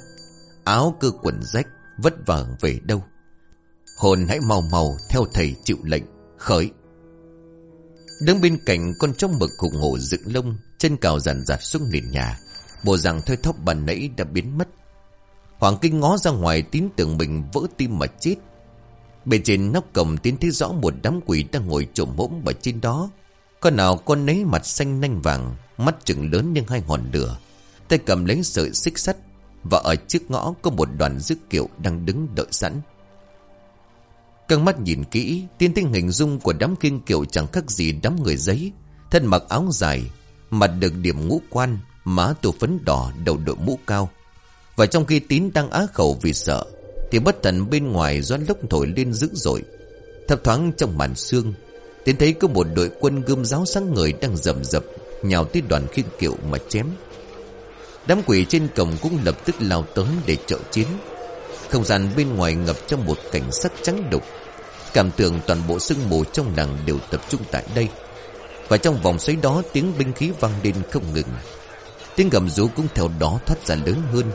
Áo cơ quần rách, Vất vả về đâu? Hồn hãy mau mau theo thầy chịu lệnh, Khởi. Đứng bên cạnh con chó mực khủng hộ dựng lông, Chân cào dằn dạt xuống nền nhà. Bộ rằng thơi thóp bàn nãy đã biến mất. Hoàng kinh ngó ra ngoài tín tưởng mình vỡ tim mà chết. Bên trên nóc cổng tiến thấy rõ một đám quỷ đang ngồi trộm hỗn ở trên đó. Con nào con nấy mặt xanh nanh vàng, Mắt trừng lớn nhưng hai hòn lửa. Tay cầm lấy sợi xích sắt Và ở trước ngõ có một đoàn dứt kiệu đang đứng đợi sẵn căng mắt nhìn kỹ, tiên tinh hình dung của đám kinh kiệu chẳng khác gì đám người giấy. Thân mặc áo dài, mặt được điểm ngũ quan, má tổ phấn đỏ, đầu đội mũ cao. Và trong khi tín đang á khẩu vì sợ, thì bất thần bên ngoài gió lốc thổi lên dữ dội. Thập thoáng trong màn xương, tiến thấy có một đội quân gươm giáo sáng người đang rầm rập, nhào tới đoàn khiên kiệu mà chém. Đám quỷ trên cổng cũng lập tức lao tới để trợ chiến. Không gian bên ngoài ngập trong một cảnh sắc trắng đục Cảm tưởng toàn bộ sương mù trong nàng đều tập trung tại đây. Và trong vòng xoáy đó tiếng binh khí vang lên không ngừng. Tiếng gầm rú cũng theo đó thoát ra lớn hơn.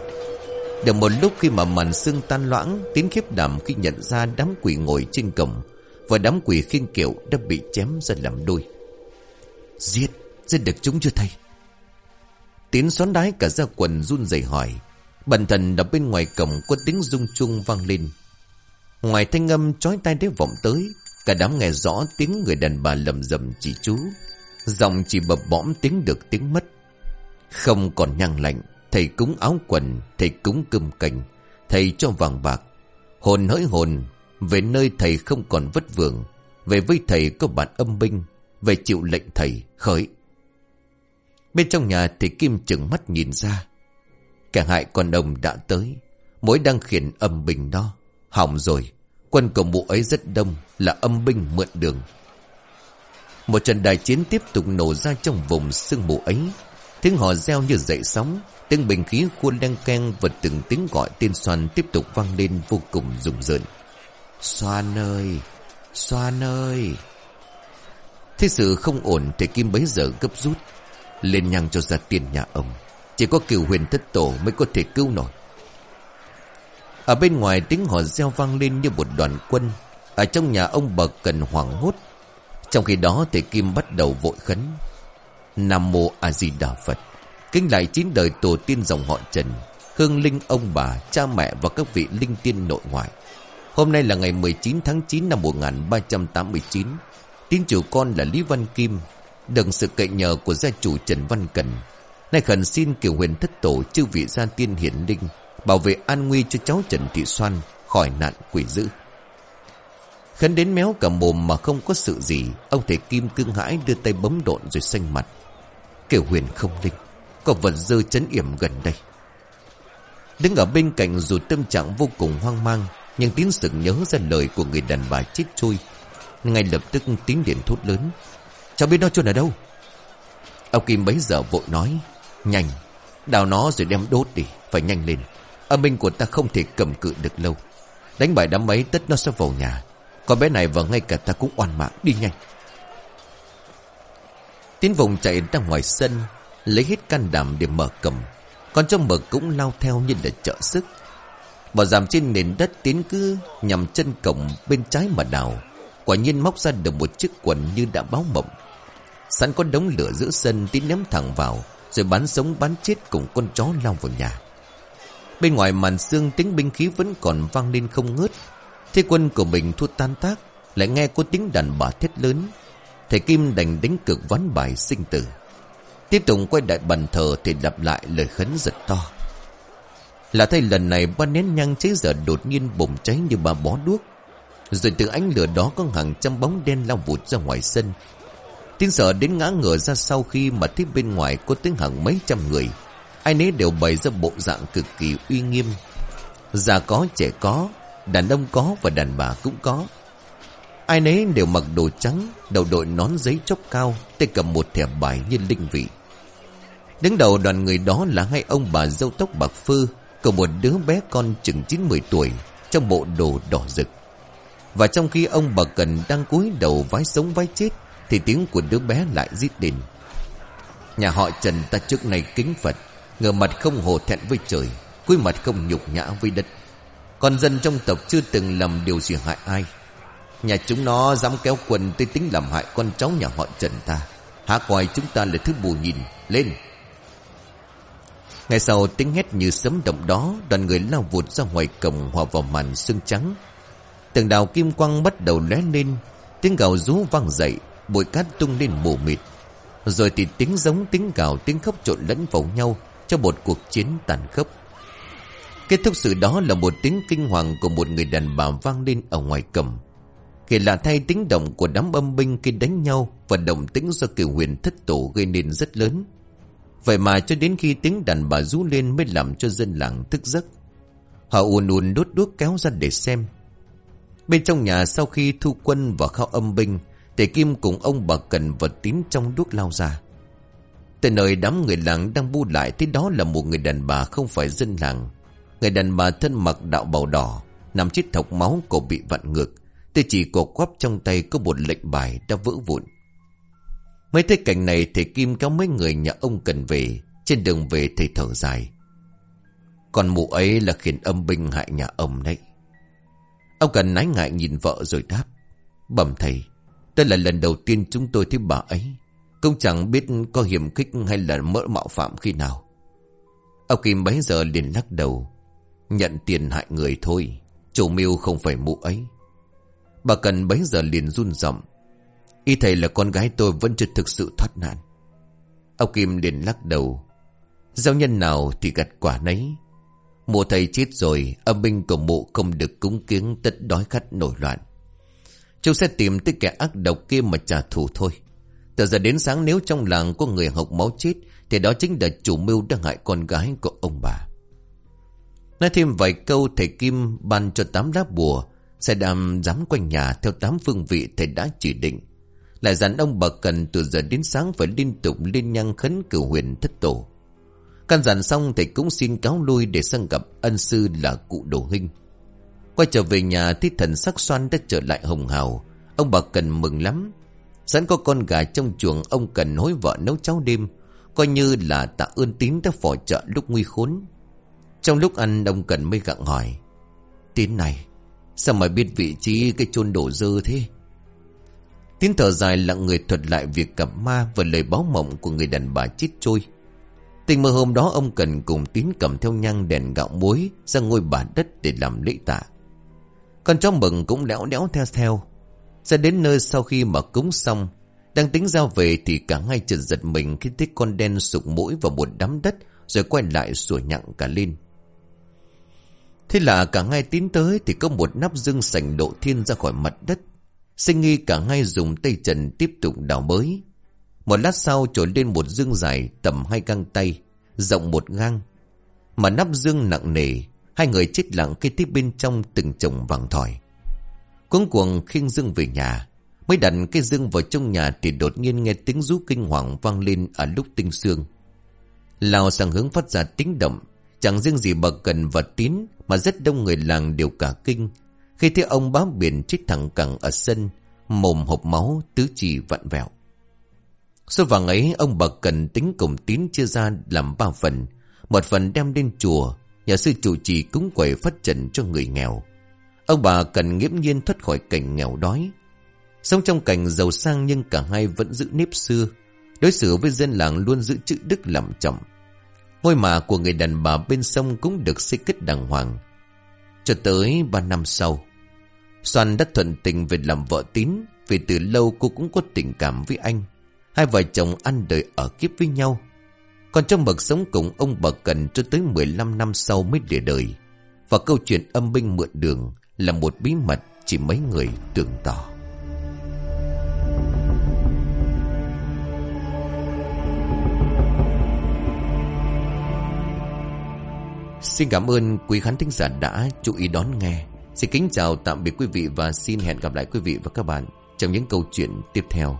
Được một lúc khi mà màn sương tan loãng Tiến khiếp đảm khi nhận ra đám quỷ ngồi trên cổng Và đám quỷ khiên kiệu đã bị chém ra làm đôi. Giết, giết được chúng chưa thầy? Tiến xoắn đái cả ra quần run rẩy hỏi. Bản thân đập bên ngoài cổng có tiếng rung chuông vang lên. Ngoài thanh âm chói tai đế vọng tới, Cả đám nghe rõ tiếng người đàn bà lầm rầm chỉ chú. Dòng chỉ bập bõm tiếng được tiếng mất. Không còn nhang lạnh, Thầy cúng áo quần, Thầy cúng cơm cành, Thầy cho vàng bạc. Hồn hỡi hồn, Về nơi thầy không còn vất vưởng, Về với thầy có bạn âm binh, Về chịu lệnh thầy khởi. Bên trong nhà thầy Kim chừng mắt nhìn ra. Kẻ hại con đồng đã tới Mỗi đang khiển âm bình đó. Hỏng rồi, quân của mụ ấy rất đông là âm binh mượn đường. Một trận đại chiến tiếp tục nổ ra trong vùng sương mù ấy. Tiếng họ reo như dậy sóng, tiếng bình khí khuôn đen keng và từng tiếng gọi tiên xoan tiếp tục vang lên vô cùng rùng rợn. Soan ơi! Soan ơi! Thế sự không ổn thì Kim bấy giờ gấp rút. Lên nhằng cho ra tiền nhà ông. Chỉ có kiều huyền thất tổ mới có thể cứu nổi. Ở bên ngoài tiếng họ reo vang lên như một đoàn quân. Ở trong nhà ông bậc cần hoảng hốt. Trong khi đó thầy Kim bắt đầu vội khấn. Nam Mô A Di Đà Phật. Kinh lại chín đời tổ tiên dòng họ Trần Hương linh ông bà, cha mẹ và các vị linh tiên nội ngoại. Hôm nay là ngày 19 tháng 9 năm 1389 Tin chủ con là Lý Văn Kim Đừng sự cậy nhờ của gia chủ Trần Văn Cần. Nay khẩn xin kiều huyền thất tổ chư vị gia tiên hiển linh bảo vệ an nguy cho cháu Trần Thị Xoan khỏi nạn quỷ dữ. Khấn đến méo cả mồm mà không có sự gì, ông thầy Kim tương hãi đưa tay bấm độn rồi xanh mặt. Kiểu huyền không linh, có vật dơ chấn yểm gần đây. Đứng ở bên cạnh dù tâm trạng vô cùng hoang mang, nhưng tín sự nhớ ra lời của người đàn bà chết chui. Ngay lập tức tín điện thốt lớn. Cháu biết nó chôn ở đâu? Ông Kim bấy giờ vội nói, nhanh, đào nó rồi đem đốt đi, phải nhanh lên. Âm minh của ta không thể cầm cự được lâu. Đánh bại đám ấy tất nó sẽ vào nhà. Con bé này và ngay cả ta cũng oan mạng, đi nhanh. Tiến vùng chạy ra ngoài sân, Lấy hết can đảm để mở cầm. Còn trong mở cũng lao theo như là trợ sức. Bỏ giảm trên nền đất Tiến cứ nhằm chân cổng bên trái mà đào. Quả nhiên móc ra được một chiếc quần như đã báo mộng. Sẵn có đống lửa giữa sân, Tiến ném thẳng vào, Rồi bán sống bán chết cùng con chó lao vào nhà. Bên ngoài màn xương tiếng binh khí vẫn còn vang lên không ngớt. Thế quân của mình thua tan tác, lại nghe có tiếng đàn bà thiết lớn. Thầy Kim đành đánh cực ván bài sinh tử. Tiếp tục quay đại bàn thờ thì lặp lại lời khấn giật to. Là thay lần này ba nén nhang cháy giờ đột nhiên bùng cháy như bà bó đuốc. Rồi từ ánh lửa đó có hàng trăm bóng đen lao vụt ra ngoài sân. Tin sợ đến ngã ngửa ra sau khi mà thấy bên ngoài có tiếng hàng mấy trăm người. Ai nấy đều bày ra bộ dạng cực kỳ uy nghiêm. Già có, trẻ có, Đàn ông có và đàn bà cũng có. Ai nấy đều mặc đồ trắng, Đầu đội nón giấy chốc cao, Tay cầm một thẻ bài như linh vị. Đứng đầu đoàn người đó là hai ông bà dâu tóc bạc phơ Cùng một đứa bé con chừng 9-10 tuổi Trong bộ đồ đỏ rực. Và trong khi ông bà Cần đang cúi đầu vái sống vái chết, Thì tiếng của đứa bé lại rít đình. Nhà họ Trần ta trước này kính Phật Ngửa mặt không hổ thẹn với trời cúi mặt không nhục nhã với đất. Con dân trong tộc chưa từng làm điều gì hại ai. Nhà chúng nó dám kéo quần tới tính làm hại con cháu nhà họ Trần ta. Há coi chúng ta là thứ bù nhìn Lên. Ngay sau tiếng hét như sấm động đó, Đoàn người lao vụt ra ngoài cổng Hòa vào màn sương trắng. Từng đào kim quang bắt đầu lóe lên, Tiếng gào rú vang dậy, Bụi cát tung lên mù mịt. Rồi thì tiếng giống tiếng gào, tiếng khóc trộn lẫn vào nhau cho một cuộc chiến tàn khốc. Kết thúc sự đó là một tiếng kinh hoàng của một người đàn bà vang lên ở ngoài cầm. Kể là thay tiếng động của đám âm binh khi đánh nhau và động tĩnh do kiều huyền thất tổ gây nên rất lớn. Vậy mà cho đến khi tiếng đàn bà rú lên mới làm cho dân làng thức giấc. Họ ùn ùn đốt đuốc kéo ra để xem. Bên trong nhà sau khi thu quân và khao âm binh, Tề Kim cùng ông bà Cần vật tín trong đuốc lao ra. Tới nơi đám người làng đang bu lại Thế đó là một người đàn bà không phải dân làng. Người đàn bà thân mặc đạo bào đỏ, Nằm chết thọc máu cổ bị vặn ngược. Tê chỉ cổ quắp trong tay có một lệnh bài đã vỡ vụn. Mấy thế cảnh này thầy Kim kéo mấy người nhà ông cần về, Trên đường về thầy thở dài. Còn mụ ấy là khiến âm binh hại nhà ông đấy. Ông cần nái ngại nhìn vợ rồi đáp. Bẩm thầy, Đây là lần đầu tiên chúng tôi thấy bà ấy. Cũng chẳng biết có hiểm khích hay là mỡ mạo phạm khi nào. Ông Kim bấy giờ liền lắc đầu, Nhận tiền hại người thôi, Chủ mưu không phải mụ ấy. Bà Cần bấy giờ liền run giọng Y thầy là con gái tôi vẫn chưa thực sự thoát nạn. Ông Kim liền lắc đầu Giao nhân nào thì gặt quả nấy. Mùa thầy chết rồi, Âm binh của mụ không được cúng kiến Tất đói khát nổi loạn. Chúng sẽ tìm tới kẻ ác độc kia mà trả thù thôi. Từ giờ đến sáng nếu trong làng có người học máu chết, Thì đó chính là chủ mưu đã hại con gái của ông bà. Nói thêm vài câu, thầy Kim ban cho tám lá bùa Xe đàm dám quanh nhà theo tám phương vị thầy đã chỉ định. Lại dặn ông bà cần từ giờ đến sáng phải liên tục liên nhang khấn cửu huyền thất tổ. Căn dặn xong thầy cũng xin cáo lui để sang gặp ân sư là cụ đồ huynh Quay trở về nhà thì thần sắc xoan đã trở lại hồng hào. Ông bà cần mừng lắm Sẵn có con gà trong chuồng ông cần hối vợ nấu cháo đêm, Coi như là tạ ơn tín đã phỏ trợ lúc nguy khốn Trong lúc ăn, ông cần mới gặng hỏi, Tín này, Sao mà biết vị trí cái chôn đổ dơ thế Tín thở dài lặng người thuật lại việc cặp ma Và lời báo mộng của người đàn bà chết trôi Tình mơ hôm đó, ông cần cùng tín cầm theo nhang đèn gạo muối ra ngôi bà đất để làm lễ tạ. Con chó mừng cũng đẽo đẽo theo theo. Ra đến nơi sau khi mà cúng xong Đang tính ra về thì cả hai chợt giật mình Khi thấy con đen sụp mũi vào một đám đất Rồi quay lại sủa nhặng cả lên. Thế là cả hai tiến tới Thì có một nắp dương sành độ thiên ra khỏi mặt đất. Sinh nghi cả hai dùng tay trần tiếp tục đào mới Một lát sau trồi lên một dương dài Tầm hai găng tay Rộng một ngang, Mà nắp dương nặng nề Hai người chết lặng khi tiếp bên trong từng chồng vàng thỏi. Cuống cuồng khiêng Dương về nhà, Mới đặt cái Dương vào trong nhà Thì đột nhiên nghe tiếng rú kinh hoàng vang lên Ở lúc tinh sương. Lao sang hướng phát ra tiếng động, Chẳng riêng gì bậc Cần và Tín Mà rất đông người làng đều cả kinh. Khi thấy ông bám biển chết thẳng cẳng ở sân, Mồm hộp máu, Tứ chỉ vặn vẹo. Số vàng ấy, ông bậc Cần tính cùng Tín Chia ra làm ba phần. Một phần đem lên chùa, Nhà sư chủ trì cúng quẩy phát trần cho người nghèo. Ông bà cần nghiễm nhiên thoát khỏi cảnh nghèo đói. Sống trong cảnh giàu sang nhưng cả hai vẫn giữ nếp xưa. Đối xử với dân làng luôn giữ chữ đức làm trọng. Ngôi mả của người đàn bà bên sông cũng được xây kết đàng hoàng. Cho tới ba năm sau, Soan đã thuận tình về làm vợ tín vì từ lâu cô cũng có tình cảm với anh. Hai vợ chồng ăn đời ở kiếp với nhau. Còn trong bậc sống cùng ông bà Cần cho tới 15 năm sau mới lìa đời. Và câu chuyện âm binh mượn đường là một bí mật chỉ mấy người tưởng tỏ. Xin cảm ơn quý khán thính giả đã chú ý đón nghe. Xin kính chào, tạm biệt quý vị và xin hẹn gặp lại quý vị và các bạn trong những câu chuyện tiếp theo.